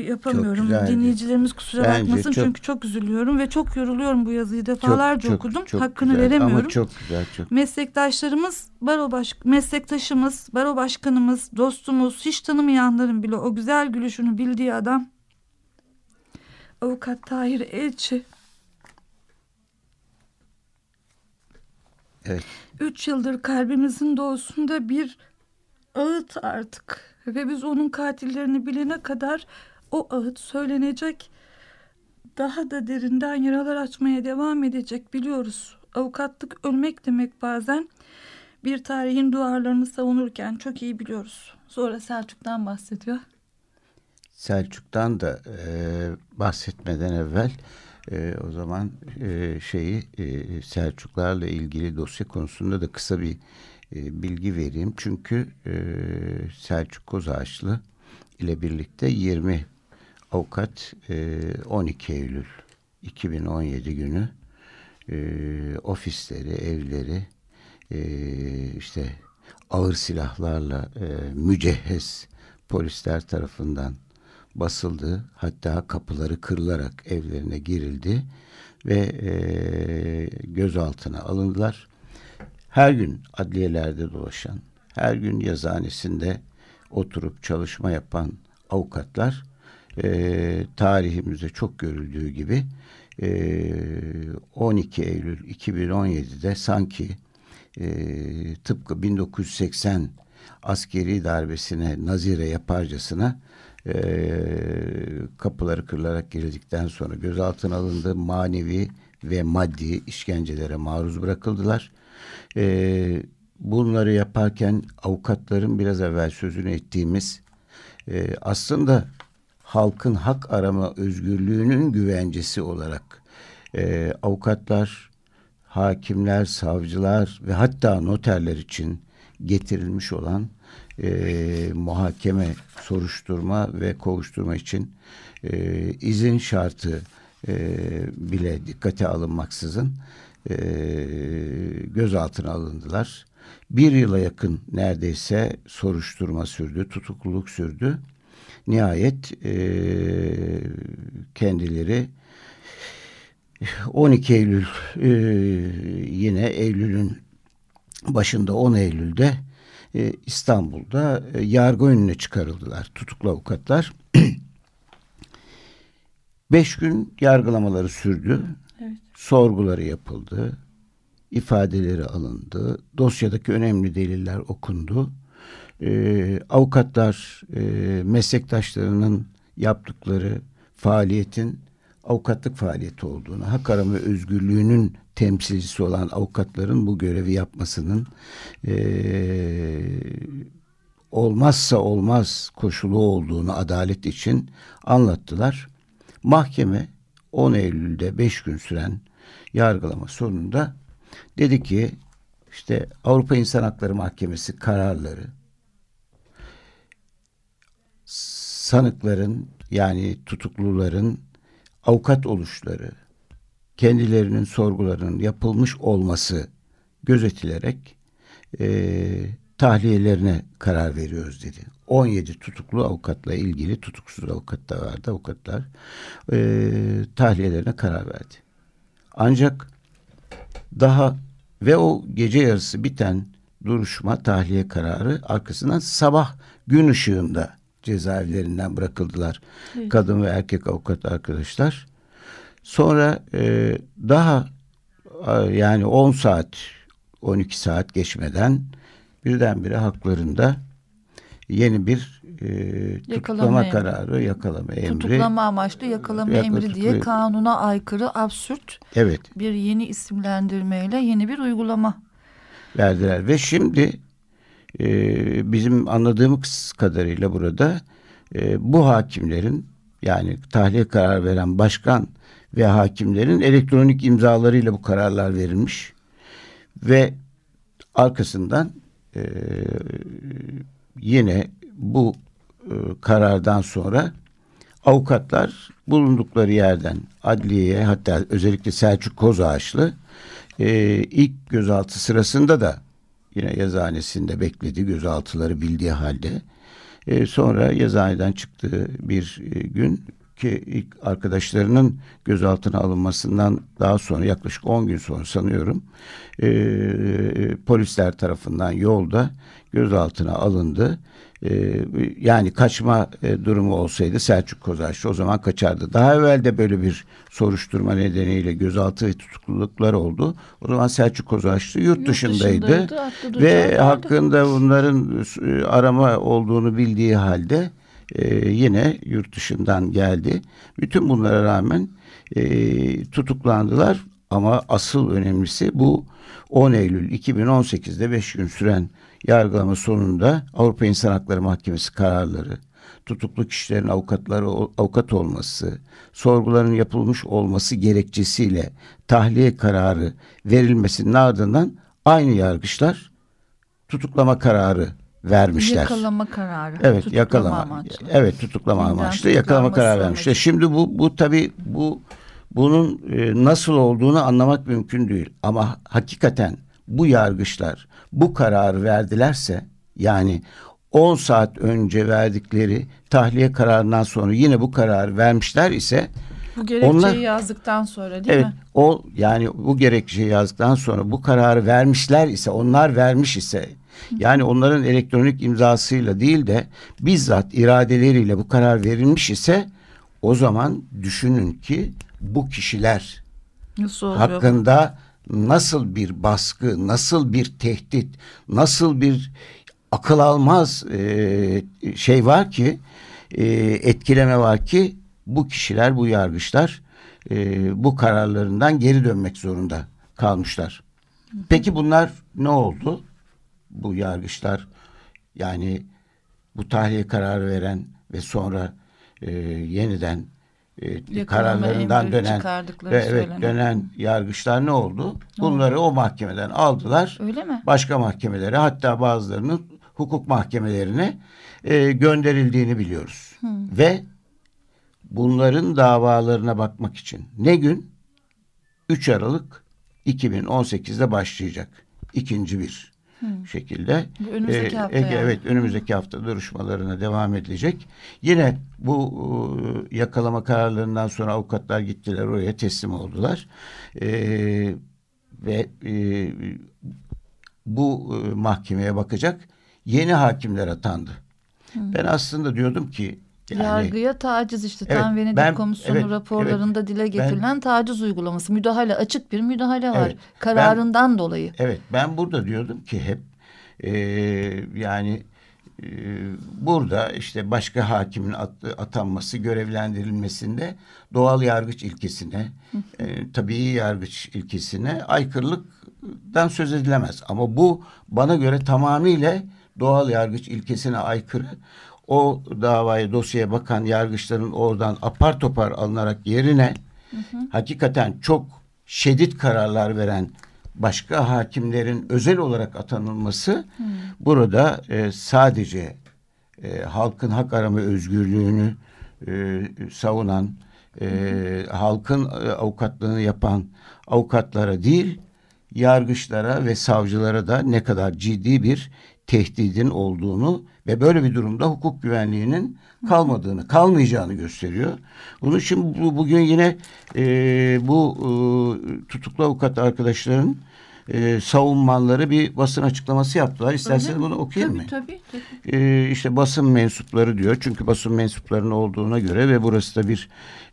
yapamıyorum. Dinleyicilerimiz kusura Bence bakmasın çok, çünkü çok üzülüyorum ve çok yoruluyorum bu yazıyı defalarca çok, okudum. Çok Hakkını güzel, veremiyorum. Ama çok güzel çok. Meslektaşlarımız, baro baş, meslektaşımız, baro başkanımız, dostumuz, hiç tanımayanların bile o güzel gülüşünü bildiği adam Avukat Tahir Elçi Evet. Üç yıldır kalbimizin doğusunda bir ağıt artık. Ve biz onun katillerini bilene kadar o ağıt söylenecek. Daha da derinden yaralar açmaya devam edecek biliyoruz. Avukatlık ölmek demek bazen. Bir tarihin duvarlarını savunurken çok iyi biliyoruz. Sonra Selçuk'tan bahsediyor. Selçuk'tan da e, bahsetmeden evvel e, o zaman e, şeyi e, Selçuklarla ilgili dosya konusunda da kısa bir e, bilgi vereyim. Çünkü e, Selçuk Kozağaçlı ile birlikte 20 avukat e, 12 Eylül 2017 günü e, ofisleri, evleri e, işte ağır silahlarla e, mücehhez polisler tarafından basıldı. Hatta kapıları kırılarak evlerine girildi ve e, gözaltına alındılar. Her gün adliyelerde dolaşan, her gün yazıhanesinde oturup çalışma yapan avukatlar e, tarihimizde çok görüldüğü gibi e, 12 Eylül 2017'de sanki e, tıpkı 1980 askeri darbesine nazire yaparcasına e, kapıları kırılarak girildikten sonra gözaltına alındı. Manevi ve maddi işkencelere maruz bırakıldılar. E, bunları yaparken avukatların biraz evvel sözünü ettiğimiz e, aslında halkın hak arama özgürlüğünün güvencesi olarak e, avukatlar, hakimler, savcılar ve hatta noterler için getirilmiş olan e, muhakeme, soruşturma ve kovuşturma için e, izin şartı e, bile dikkate alınmaksızın e, gözaltına alındılar. Bir yıla yakın neredeyse soruşturma sürdü, tutukluluk sürdü. Nihayet e, kendileri 12 Eylül e, yine Eylül'ün başında 10 Eylül'de e, İstanbul'da e, yargı önüne çıkarıldılar tutuklu avukatlar. Beş gün yargılamaları sürdü. Evet. Sorguları yapıldı. ifadeleri alındı. Dosyadaki önemli deliller okundu. E, avukatlar e, meslektaşlarının yaptıkları faaliyetin avukatlık faaliyeti olduğunu, hak arama özgürlüğünün temsilcisi olan avukatların bu görevi yapmasının e, olmazsa olmaz koşulu olduğunu adalet için anlattılar. Mahkeme 10 Eylül'de 5 gün süren yargılama sonunda dedi ki işte Avrupa İnsan Hakları Mahkemesi kararları sanıkların yani tutukluların avukat oluşları, kendilerinin sorgularının yapılmış olması gözetilerek e, tahliyelerine karar veriyoruz dedi. 17 tutuklu avukatla ilgili tutuksuz avukat da vardı avukatlar e, tahliyelerine karar verdi. Ancak daha ve o gece yarısı biten duruşma tahliye kararı arkasından sabah gün ışığında cezaevlerinden bırakıldılar. Evet. Kadın ve erkek avukat arkadaşlar. Sonra e, daha yani 10 saat 12 saat geçmeden birdenbire haklarında yeni bir e, tutuklama kararı, yakalama emri. Tutuklama amaçlı yakalama yakla, emri diye kanuna aykırı, absürt evet. bir yeni isimlendirmeyle yeni bir uygulama verdiler. Ve şimdi e, bizim anladığımız kadarıyla burada e, bu hakimlerin yani tahliye karar veren başkan ve hakimlerin elektronik imzalarıyla bu kararlar verilmiş ve arkasından e, yine bu e, karardan sonra avukatlar bulundukları yerden adliyeye hatta özellikle Selçuk Kozağaçlı e, ilk gözaltı sırasında da yine yazıhanesinde bekledi gözaltıları bildiği halde. E, sonra yazıhaneden çıktığı bir e, gün ki ilk arkadaşlarının gözaltına alınmasından daha sonra yaklaşık 10 gün sonra sanıyorum e, polisler tarafından yolda gözaltına alındı e, yani kaçma e, durumu olsaydı Selçuk Kozaçlı o zaman kaçardı. Daha evvel de böyle bir soruşturma nedeniyle gözaltı ve tutukluluklar oldu. O zaman Selçuk Kozaçlı yurt, yurt dışındaydı, dışındaydı ve hakkında bunların e, arama olduğunu bildiği halde e, yine yurt dışından geldi. Bütün bunlara rağmen e, tutuklandılar ama asıl önemlisi bu 10 Eylül 2018'de 5 gün süren yargılama sonunda Avrupa İnsan Hakları Mahkemesi kararları tutuklu kişilerin avukatları avukat olması, sorguların yapılmış olması gerekçesiyle tahliye kararı verilmesinin ardından aynı yargıçlar tutuklama kararı vermişler. Yakalama kararı. Evet, tutuklama yakalama. amaçlı. Evet, tutuklama Yeniden amaçlı yakalama kararı vermişler. Şimdi bu bu tabii bu bunun e, nasıl olduğunu anlamak mümkün değil. Ama hakikaten bu yargıçlar bu kararı verdilerse yani 10 saat önce verdikleri tahliye kararından sonra yine bu kararı vermişler ise Bu gerekçeyi Onlar- yazdıktan sonra değil evet mi? o yani bu gerekçeyi yazdıktan sonra bu kararı vermişler ise onlar vermiş ise yani onların elektronik imzasıyla değil de bizzat iradeleriyle bu karar verilmiş ise o zaman düşünün ki bu kişiler Nasıl oluyor? hakkında nasıl bir baskı, nasıl bir tehdit, nasıl bir akıl almaz e, şey var ki, e, etkileme var ki bu kişiler, bu yargıçlar e, bu kararlarından geri dönmek zorunda kalmışlar. Peki bunlar ne oldu? Bu yargıçlar yani bu tahliye kararı veren ve sonra e, yeniden e, kararlarından dönen evet söylenen. dönen yargıçlar ne oldu? Bunları o mahkemeden aldılar. Öyle mi? Başka mahkemelere hatta bazılarının hukuk mahkemelerine e, gönderildiğini biliyoruz. Ve bunların davalarına bakmak için ne gün? 3 Aralık 2018'de başlayacak. ikinci bir şekilde. Bu önümüzdeki hafta Ege- yani. Evet önümüzdeki hafta duruşmalarına devam edilecek. Yine bu e, yakalama kararlarından sonra avukatlar gittiler oraya teslim oldular. E, ve e, bu e, mahkemeye bakacak yeni hakimler atandı. Ben aslında diyordum ki yani, Yargıya taciz işte Evet, tam Venedik ben- Komisyonu evet, raporlarında dile getirilen taciz uygulaması. Müdahale açık bir müdahale var. Evet, Kararından dolayı. Evet ben burada diyordum ki hep e, yani e, burada işte başka hakimin at- atanması görevlendirilmesinde doğal yargıç ilkesine e, tabii yargıç ilkesine aykırılıktan söz edilemez. Ama bu bana göre tamamıyla doğal yargıç ilkesine aykırı. O davaya dosyaya bakan yargıçların oradan apar topar alınarak yerine hakikaten çok şiddet kararlar veren başka hakimlerin özel olarak atanılması burada e, sadece e, halkın hak arama özgürlüğünü e, savunan, e, halkın e, avukatlığını yapan avukatlara değil, yargıçlara ve savcılara da ne kadar ciddi bir tehdidin olduğunu ve böyle bir durumda hukuk güvenliğinin kalmadığını, kalmayacağını gösteriyor. Bunun için bu, bugün yine e, bu e, tutuklu avukat arkadaşların e, savunmanları bir basın açıklaması yaptılar. İsterseniz bunu okuyayım mı? Tabii tabii. tabii. e, işte basın mensupları diyor. Çünkü basın mensuplarının olduğuna göre ve burası da bir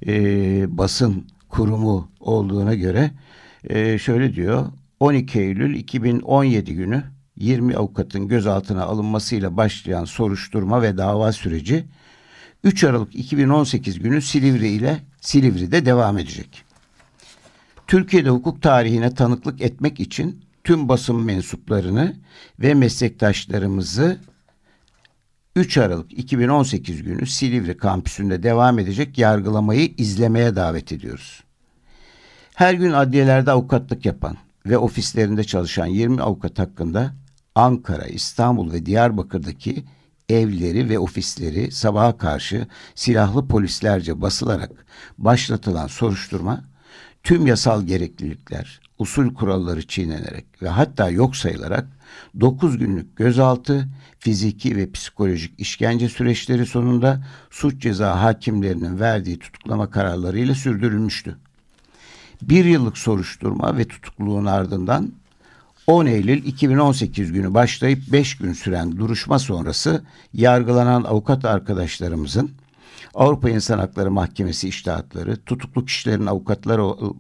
e, basın kurumu olduğuna göre e, şöyle diyor. 12 Eylül 2017 günü 20 avukatın gözaltına alınmasıyla başlayan soruşturma ve dava süreci 3 Aralık 2018 günü Silivri ile Silivri'de devam edecek. Türkiye'de hukuk tarihine tanıklık etmek için tüm basın mensuplarını ve meslektaşlarımızı 3 Aralık 2018 günü Silivri kampüsünde devam edecek yargılamayı izlemeye davet ediyoruz. Her gün adliyelerde avukatlık yapan ve ofislerinde çalışan 20 avukat hakkında Ankara, İstanbul ve Diyarbakır'daki evleri ve ofisleri sabaha karşı silahlı polislerce basılarak başlatılan soruşturma tüm yasal gereklilikler, usul kuralları çiğnenerek ve hatta yok sayılarak 9 günlük gözaltı, fiziki ve psikolojik işkence süreçleri sonunda suç ceza hakimlerinin verdiği tutuklama kararlarıyla sürdürülmüştü. Bir yıllık soruşturma ve tutukluluğun ardından 10 Eylül 2018 günü başlayıp 5 gün süren duruşma sonrası yargılanan avukat arkadaşlarımızın Avrupa İnsan Hakları Mahkemesi iştahatları, tutuklu kişilerin avukatlar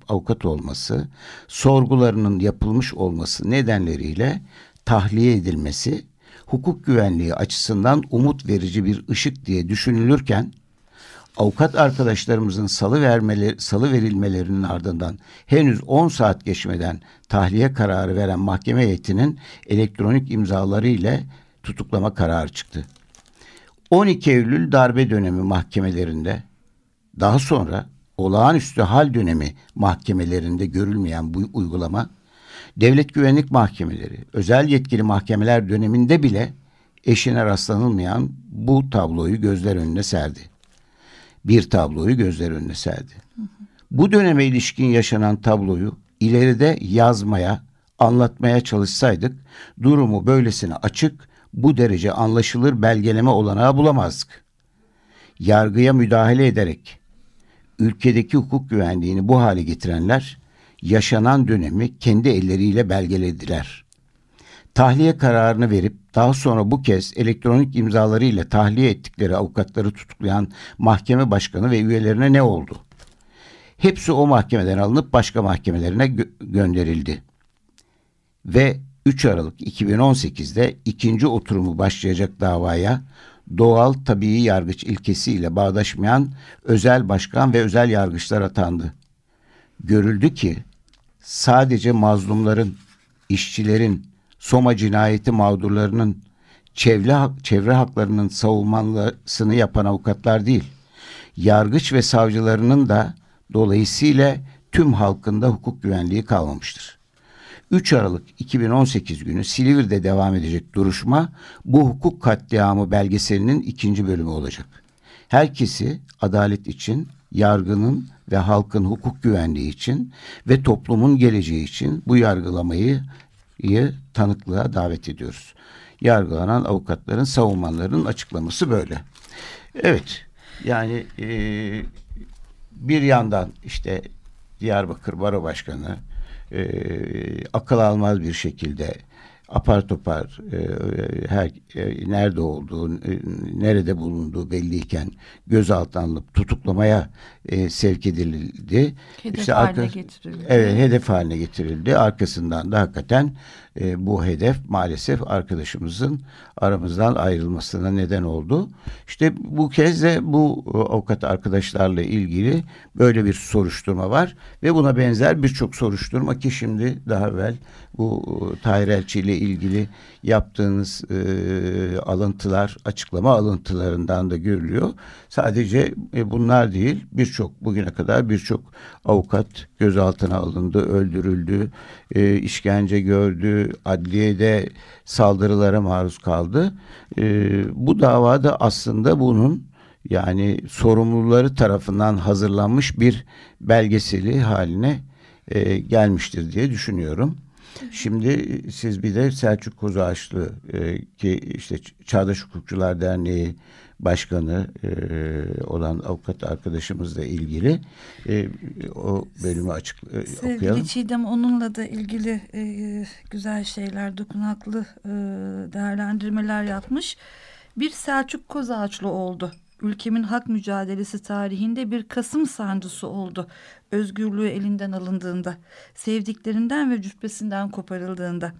avukat olması, sorgularının yapılmış olması nedenleriyle tahliye edilmesi hukuk güvenliği açısından umut verici bir ışık diye düşünülürken avukat arkadaşlarımızın salı vermeleri, salı verilmelerinin ardından henüz 10 saat geçmeden tahliye kararı veren mahkeme heyetinin elektronik imzaları ile tutuklama kararı çıktı. 12 Eylül darbe dönemi mahkemelerinde daha sonra olağanüstü hal dönemi mahkemelerinde görülmeyen bu uygulama devlet güvenlik mahkemeleri, özel yetkili mahkemeler döneminde bile eşine rastlanılmayan bu tabloyu gözler önüne serdi. Bir tabloyu gözler önüne serdi. Bu döneme ilişkin yaşanan tabloyu ileride yazmaya, anlatmaya çalışsaydık durumu böylesine açık, bu derece anlaşılır belgeleme olanağı bulamazdık. Yargıya müdahale ederek ülkedeki hukuk güvenliğini bu hale getirenler yaşanan dönemi kendi elleriyle belgelediler. Tahliye kararını verip daha sonra bu kez elektronik imzalarıyla tahliye ettikleri avukatları tutuklayan mahkeme başkanı ve üyelerine ne oldu? Hepsi o mahkemeden alınıp başka mahkemelerine gö- gönderildi. Ve 3 Aralık 2018'de ikinci oturumu başlayacak davaya doğal tabii yargıç ilkesiyle bağdaşmayan özel başkan ve özel yargıçlar atandı. Görüldü ki sadece mazlumların, işçilerin, Soma cinayeti mağdurlarının çevre, çevre haklarının savunmasını yapan avukatlar değil, yargıç ve savcılarının da dolayısıyla tüm halkında hukuk güvenliği kalmamıştır. 3 Aralık 2018 günü Silivri'de devam edecek duruşma bu hukuk katliamı belgeselinin ikinci bölümü olacak. Herkesi adalet için, yargının ve halkın hukuk güvenliği için ve toplumun geleceği için bu yargılamayı tanıklığa davet ediyoruz. Yargılanan avukatların, savunmanların açıklaması böyle. Evet, yani e, bir yandan işte Diyarbakır Baro Başkanı e, akıl almaz bir şekilde apar topar e, her e, nerede olduğu, e, nerede bulunduğu belliyken gözaltına alınıp tutuklamaya e, sevk edildi. Hedef işte haline arka, getirildi. Evet, hedef haline getirildi. Arkasından da hakikaten e, bu hedef maalesef arkadaşımızın aramızdan ayrılmasına neden oldu. İşte bu kez de bu e, avukat arkadaşlarla ilgili böyle bir soruşturma var ve buna benzer birçok soruşturma ki şimdi daha evvel bu e, Tahir Elçi ile ilgili yaptığınız e, alıntılar, açıklama alıntılarından da görülüyor. Sadece e, bunlar değil, birçok bugüne kadar birçok avukat gözaltına alındı, öldürüldü, e, işkence gördü, adliyede saldırılara maruz kaldı. E, bu davada aslında bunun yani sorumluları tarafından hazırlanmış bir belgeseli haline e, gelmiştir diye düşünüyorum. Şimdi siz bir de Selçuk Kozağaçlı e, ki işte Çağdaş Hukukçular Derneği Başkanı e, olan avukat arkadaşımızla ilgili e, o bölümü açık e, Sevgili okuyalım. Çiğdem onunla da ilgili e, güzel şeyler, dokunaklı e, değerlendirmeler yapmış. Bir Selçuk Kozağaçlı oldu ülkemin hak mücadelesi tarihinde bir Kasım sancısı oldu. Özgürlüğü elinden alındığında, sevdiklerinden ve cübbesinden koparıldığında.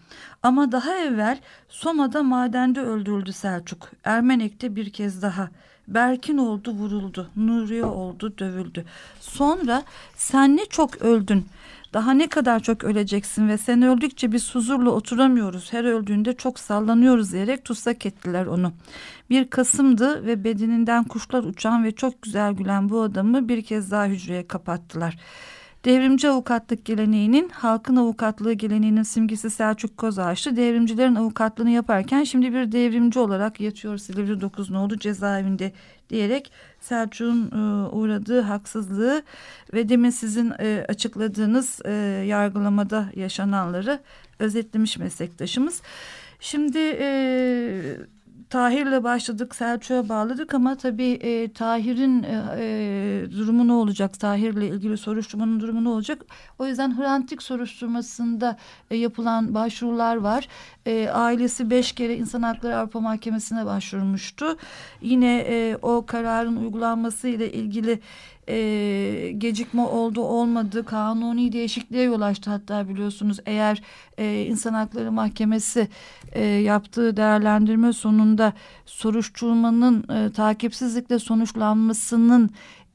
Ama daha evvel Soma'da madende öldürüldü Selçuk. Ermenek'te bir kez daha. Berkin oldu vuruldu, Nuriye oldu dövüldü. Sonra sen ne çok öldün, daha ne kadar çok öleceksin ve sen öldükçe biz huzurla oturamıyoruz. Her öldüğünde çok sallanıyoruz diyerek tutsak ettiler onu. Bir Kasım'dı ve bedeninden kuşlar uçan ve çok güzel gülen bu adamı bir kez daha hücreye kapattılar. Devrimci avukatlık geleneğinin halkın avukatlığı geleneğinin simgesi Selçuk Kozağaçlı devrimcilerin avukatlığını yaparken şimdi bir devrimci olarak yatıyor Silivri 9 nolu cezaevinde diyerek Selçuk'un e, uğradığı haksızlığı ve demin sizin e, açıkladığınız e, yargılamada yaşananları özetlemiş meslektaşımız. Şimdi e, Tahir'le başladık, Selçuk'a bağladık ama tabii e, Tahir'in e, e, durumu ne olacak? Tahir'le ilgili soruşturmanın durumu ne olacak? O yüzden Hrant Dink soruşturmasında e, yapılan başvurular var. E, ailesi beş kere İnsan Hakları Avrupa Mahkemesi'ne başvurmuştu. Yine e, o kararın uygulanması ile ilgili e, gecikme oldu olmadı kanuni değişikliğe yol açtı hatta biliyorsunuz eğer e, insan hakları mahkemesi e, yaptığı değerlendirme sonunda soruşturmanın e, takipsizlikle sonuçlanmasının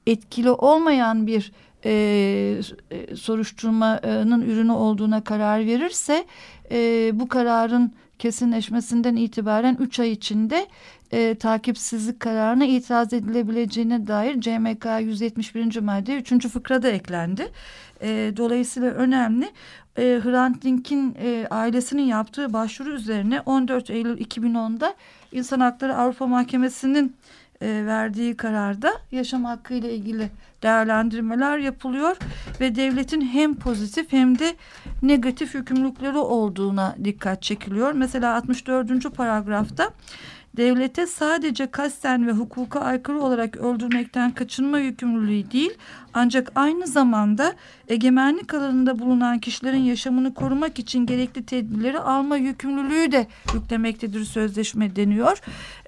etkili olmayan bir e, soruşturmanın ürünü olduğuna karar verirse e, bu kararın kesinleşmesinden itibaren 3 ay içinde e, takipsizlik kararına itiraz edilebileceğine dair CMK 171. madde 3. fıkrada eklendi. E, dolayısıyla önemli. E, Hrant Dink'in e, ailesinin yaptığı başvuru üzerine 14 Eylül 2010'da İnsan Hakları Avrupa Mahkemesi'nin e, verdiği kararda yaşam hakkı ile ilgili değerlendirmeler yapılıyor ve devletin hem pozitif hem de negatif yükümlülükleri olduğuna dikkat çekiliyor. Mesela 64. paragrafta devlete sadece kasten ve hukuka aykırı olarak öldürmekten kaçınma yükümlülüğü değil ancak aynı zamanda egemenlik alanında bulunan kişilerin yaşamını korumak için gerekli tedbirleri alma yükümlülüğü de yüklemektedir sözleşme deniyor.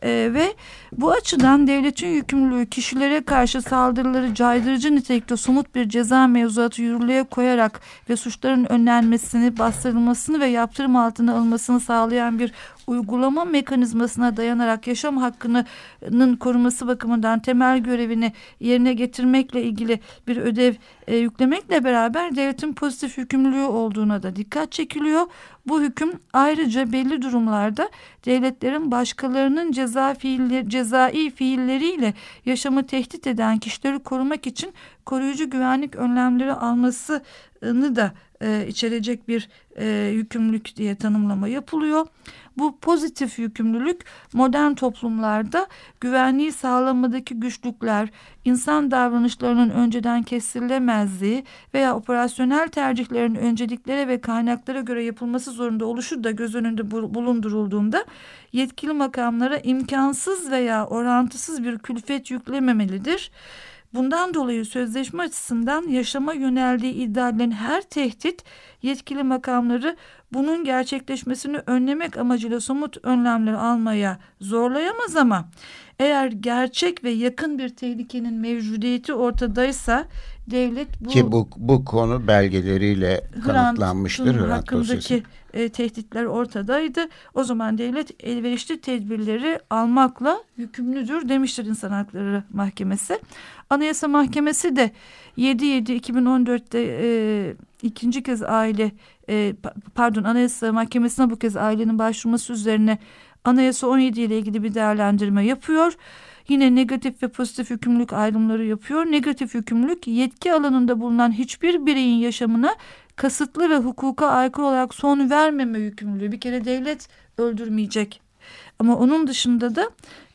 Ee, ve bu açıdan devletin yükümlülüğü kişilere karşı saldırıları caydırıcı nitelikte somut bir ceza mevzuatı yürürlüğe koyarak ve suçların önlenmesini, bastırılmasını ve yaptırım altına alınmasını sağlayan bir uygulama mekanizmasına dayanarak yaşam hakkının koruması bakımından temel görevini yerine getirmekle ilgili bir ödev e, yüklemekle beraber devletin pozitif yükümlülüğü olduğuna da dikkat çekiliyor. Bu hüküm ayrıca belli durumlarda devletlerin başkalarının ceza fiilleri, cezai fiilleriyle yaşamı tehdit eden kişileri korumak için koruyucu güvenlik önlemleri almasını da e, içerecek bir e, yükümlülük diye tanımlama yapılıyor. Bu pozitif yükümlülük modern toplumlarda güvenliği sağlamadaki güçlükler, insan davranışlarının önceden kestirilemezliği veya operasyonel tercihlerin önceliklere ve kaynaklara göre yapılması zorunda oluşu da göz önünde bulundurulduğunda yetkili makamlara imkansız veya orantısız bir külfet yüklememelidir. Bundan dolayı sözleşme açısından yaşama yöneldiği iddia her tehdit yetkili makamları bunun gerçekleşmesini önlemek amacıyla somut önlemler almaya zorlayamaz ama eğer gerçek ve yakın bir tehlikenin mevcudiyeti ortadaysa devlet bu ki bu bu konu belgeleriyle kanıtlanmıştır Hrant hakkındaki e, tehditler ortadaydı. O zaman devlet elverişli tedbirleri almakla yükümlüdür demiştir İnsan Hakları Mahkemesi. Anayasa Mahkemesi de 7-7-2014'te e, ikinci kez aile e, pardon Anayasa Mahkemesi'ne bu kez ailenin başvurması üzerine Anayasa 17 ile ilgili bir değerlendirme yapıyor. Yine negatif ve pozitif yükümlülük ayrımları yapıyor. Negatif yükümlülük yetki alanında bulunan hiçbir bireyin yaşamına kasıtlı ve hukuka aykırı olarak son vermeme yükümlülüğü. Bir kere devlet öldürmeyecek. Ama onun dışında da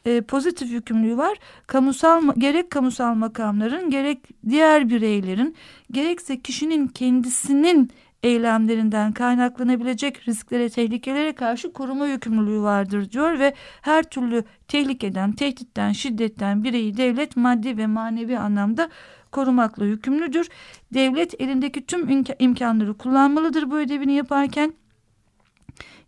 e, pozitif yükümlülüğü var. Kamusal gerek kamusal makamların gerek diğer bireylerin gerekse kişinin kendisinin eylemlerinden kaynaklanabilecek risklere, tehlikelere karşı koruma yükümlülüğü vardır diyor ve her türlü tehlikeden, tehditten, şiddetten bireyi devlet maddi ve manevi anlamda korumakla yükümlüdür. Devlet elindeki tüm imkanları kullanmalıdır bu ödevini yaparken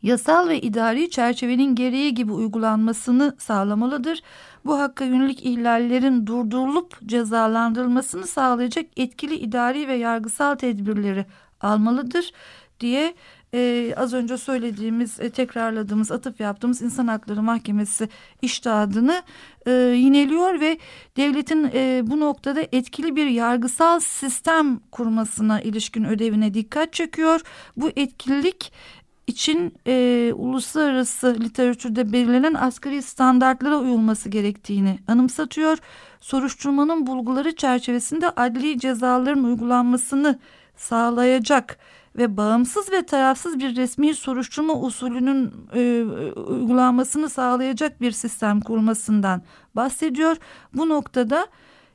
yasal ve idari çerçevenin gereği gibi uygulanmasını sağlamalıdır. Bu hakka yönelik ihlallerin durdurulup cezalandırılmasını sağlayacak etkili idari ve yargısal tedbirleri almalıdır diye e, az önce söylediğimiz, e, tekrarladığımız, atıf yaptığımız İnsan Hakları Mahkemesi iştahını e, yineliyor ve devletin e, bu noktada etkili bir yargısal sistem kurmasına ilişkin ödevine dikkat çekiyor. Bu etkinlik için e, uluslararası literatürde belirlenen asgari standartlara uyulması gerektiğini anımsatıyor. Soruşturmanın bulguları çerçevesinde adli cezaların uygulanmasını sağlayacak ve bağımsız ve tarafsız bir resmi soruşturma usulünün e, uygulanmasını sağlayacak bir sistem kurulmasından bahsediyor. Bu noktada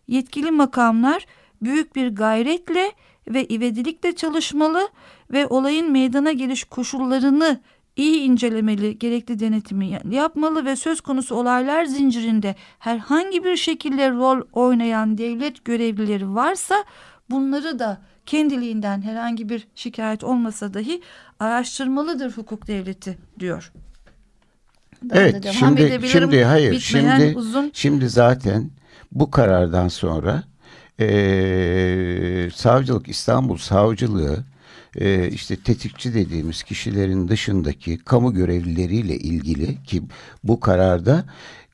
yetkili makamlar büyük bir gayretle ve ivedilikle çalışmalı ve olayın meydana geliş koşullarını iyi incelemeli, gerekli denetimi yapmalı ve söz konusu olaylar zincirinde herhangi bir şekilde rol oynayan devlet görevlileri varsa bunları da kendiliğinden herhangi bir şikayet olmasa dahi araştırmalıdır hukuk devleti diyor. Daha evet şimdi şimdi hayır şimdi uzun. şimdi zaten bu karardan sonra e, savcılık İstanbul Savcılığı e, işte tetikçi dediğimiz kişilerin dışındaki kamu görevlileriyle ilgili ki bu kararda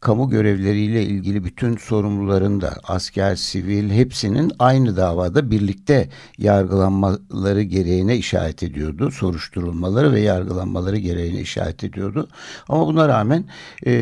kamu görevleriyle ilgili bütün sorumluların da asker, sivil hepsinin aynı davada birlikte yargılanmaları gereğine işaret ediyordu. Soruşturulmaları ve yargılanmaları gereğine işaret ediyordu. Ama buna rağmen e,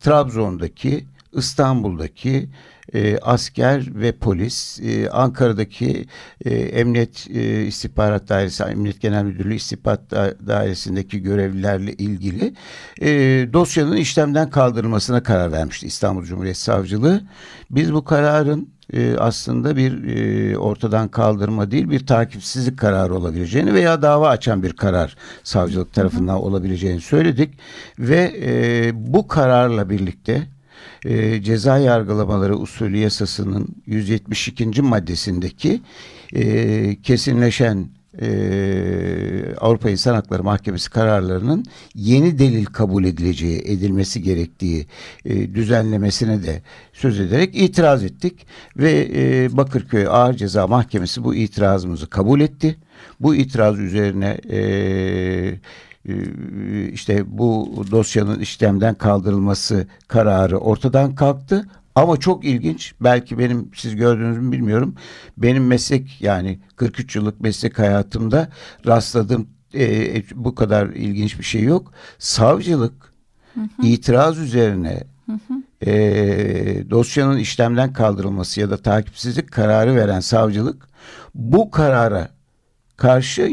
Trabzon'daki, İstanbul'daki e, asker ve polis, e, Ankara'daki e, Emniyet e, İstihbarat Dairesi, Emniyet Genel Müdürlüğü İstihbarat Dairesi'ndeki görevlilerle ilgili e, dosyanın işlemden kaldırılmasına karar vermişti İstanbul Cumhuriyet Savcılığı. Biz bu kararın e, aslında bir e, ortadan kaldırma değil bir takipsizlik kararı olabileceğini veya dava açan bir karar savcılık tarafından olabileceğini söyledik ve e, bu kararla birlikte e, ceza yargılamaları usulü yasasının 172. maddesindeki e, kesinleşen e, Avrupa İnsan Hakları Mahkemesi kararlarının yeni delil kabul edileceği, edilmesi gerektiği e, düzenlemesine de söz ederek itiraz ettik ve e, Bakırköy Ağır Ceza Mahkemesi bu itirazımızı kabul etti. Bu itiraz üzerine e, işte bu dosyanın işlemden kaldırılması kararı ortadan kalktı. Ama çok ilginç belki benim siz gördünüz mü bilmiyorum. Benim meslek yani 43 yıllık meslek hayatımda rastladığım e, bu kadar ilginç bir şey yok. Savcılık hı hı. itiraz üzerine hı hı. E, dosyanın işlemden kaldırılması ya da takipsizlik kararı veren savcılık bu karara karşı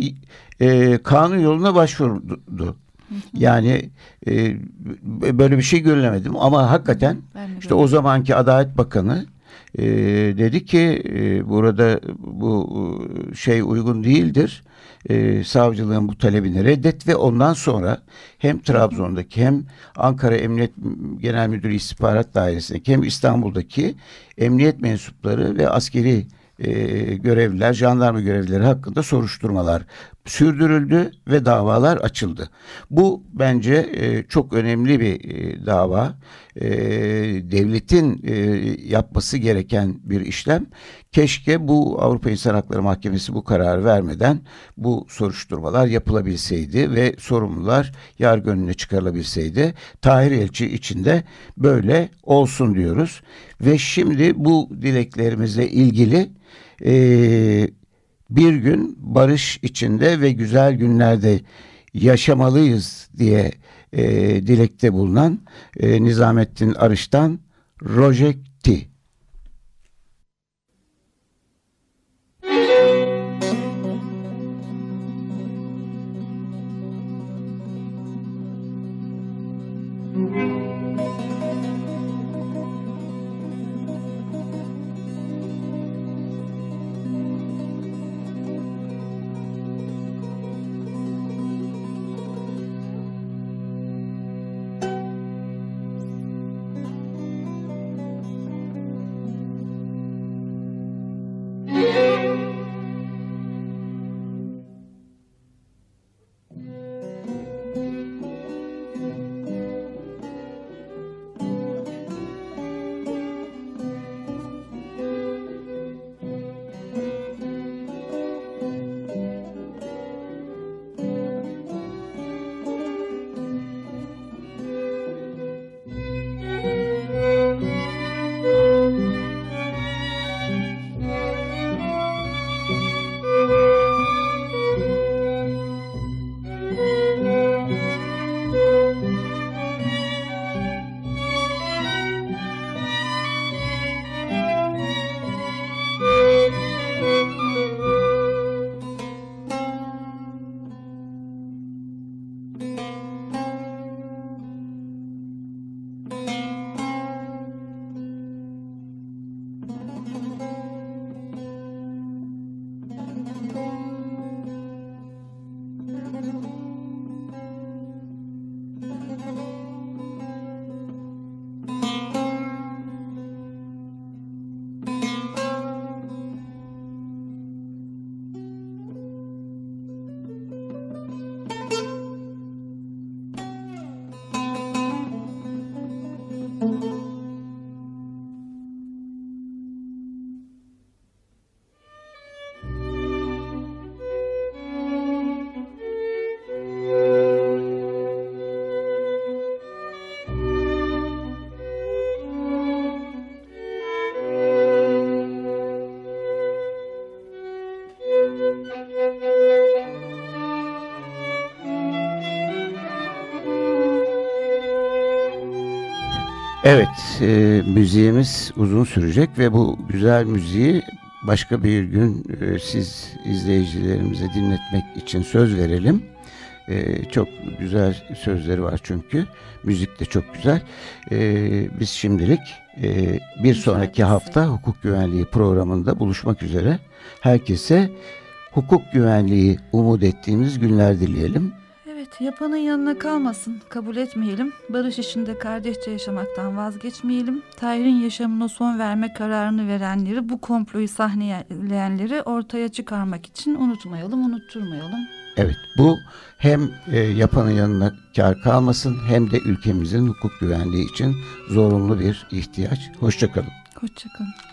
e, kanun yoluna başvurdu. Yani e, böyle bir şey görülemedim ama hakikaten işte o zamanki Adalet Bakanı e, dedi ki e, burada bu şey uygun değildir. E, savcılığın bu talebini reddet ve ondan sonra hem Trabzon'daki hem Ankara Emniyet Genel Müdürü İstihbarat Dairesi'ndeki hem İstanbul'daki emniyet mensupları ve askeri e, görevliler, jandarma görevlileri hakkında soruşturmalar sürdürüldü ve davalar açıldı. Bu bence e, çok önemli bir e, dava. E, devletin e, yapması gereken bir işlem. Keşke bu Avrupa İnsan Hakları Mahkemesi bu kararı vermeden bu soruşturmalar yapılabilseydi ve sorumlular yargı önüne çıkarılabilseydi. Tahir Elçi içinde böyle olsun diyoruz. Ve şimdi bu dileklerimizle ilgili e, bir gün barış içinde ve güzel günlerde yaşamalıyız diye e, dilekte bulunan e, Nizamettin Arış'tan Rojekti. Evet, e, müziğimiz uzun sürecek ve bu güzel müziği başka bir gün e, siz izleyicilerimize dinletmek için söz verelim. E, çok güzel sözleri var çünkü. Müzik de çok güzel. E, biz şimdilik e, bir sonraki hafta hukuk güvenliği programında buluşmak üzere. Herkese hukuk güvenliği umut ettiğimiz günler dileyelim. Evet, yapanın yanına kalmasın, kabul etmeyelim. Barış içinde kardeşçe yaşamaktan vazgeçmeyelim. Tahir'in yaşamına son verme kararını verenleri, bu komployu sahneleyenleri ortaya çıkarmak için unutmayalım, unutturmayalım. Evet, bu hem e, yapanın yanına kar kalmasın hem de ülkemizin hukuk güvenliği için zorunlu bir ihtiyaç. Hoşçakalın. Hoşçakalın.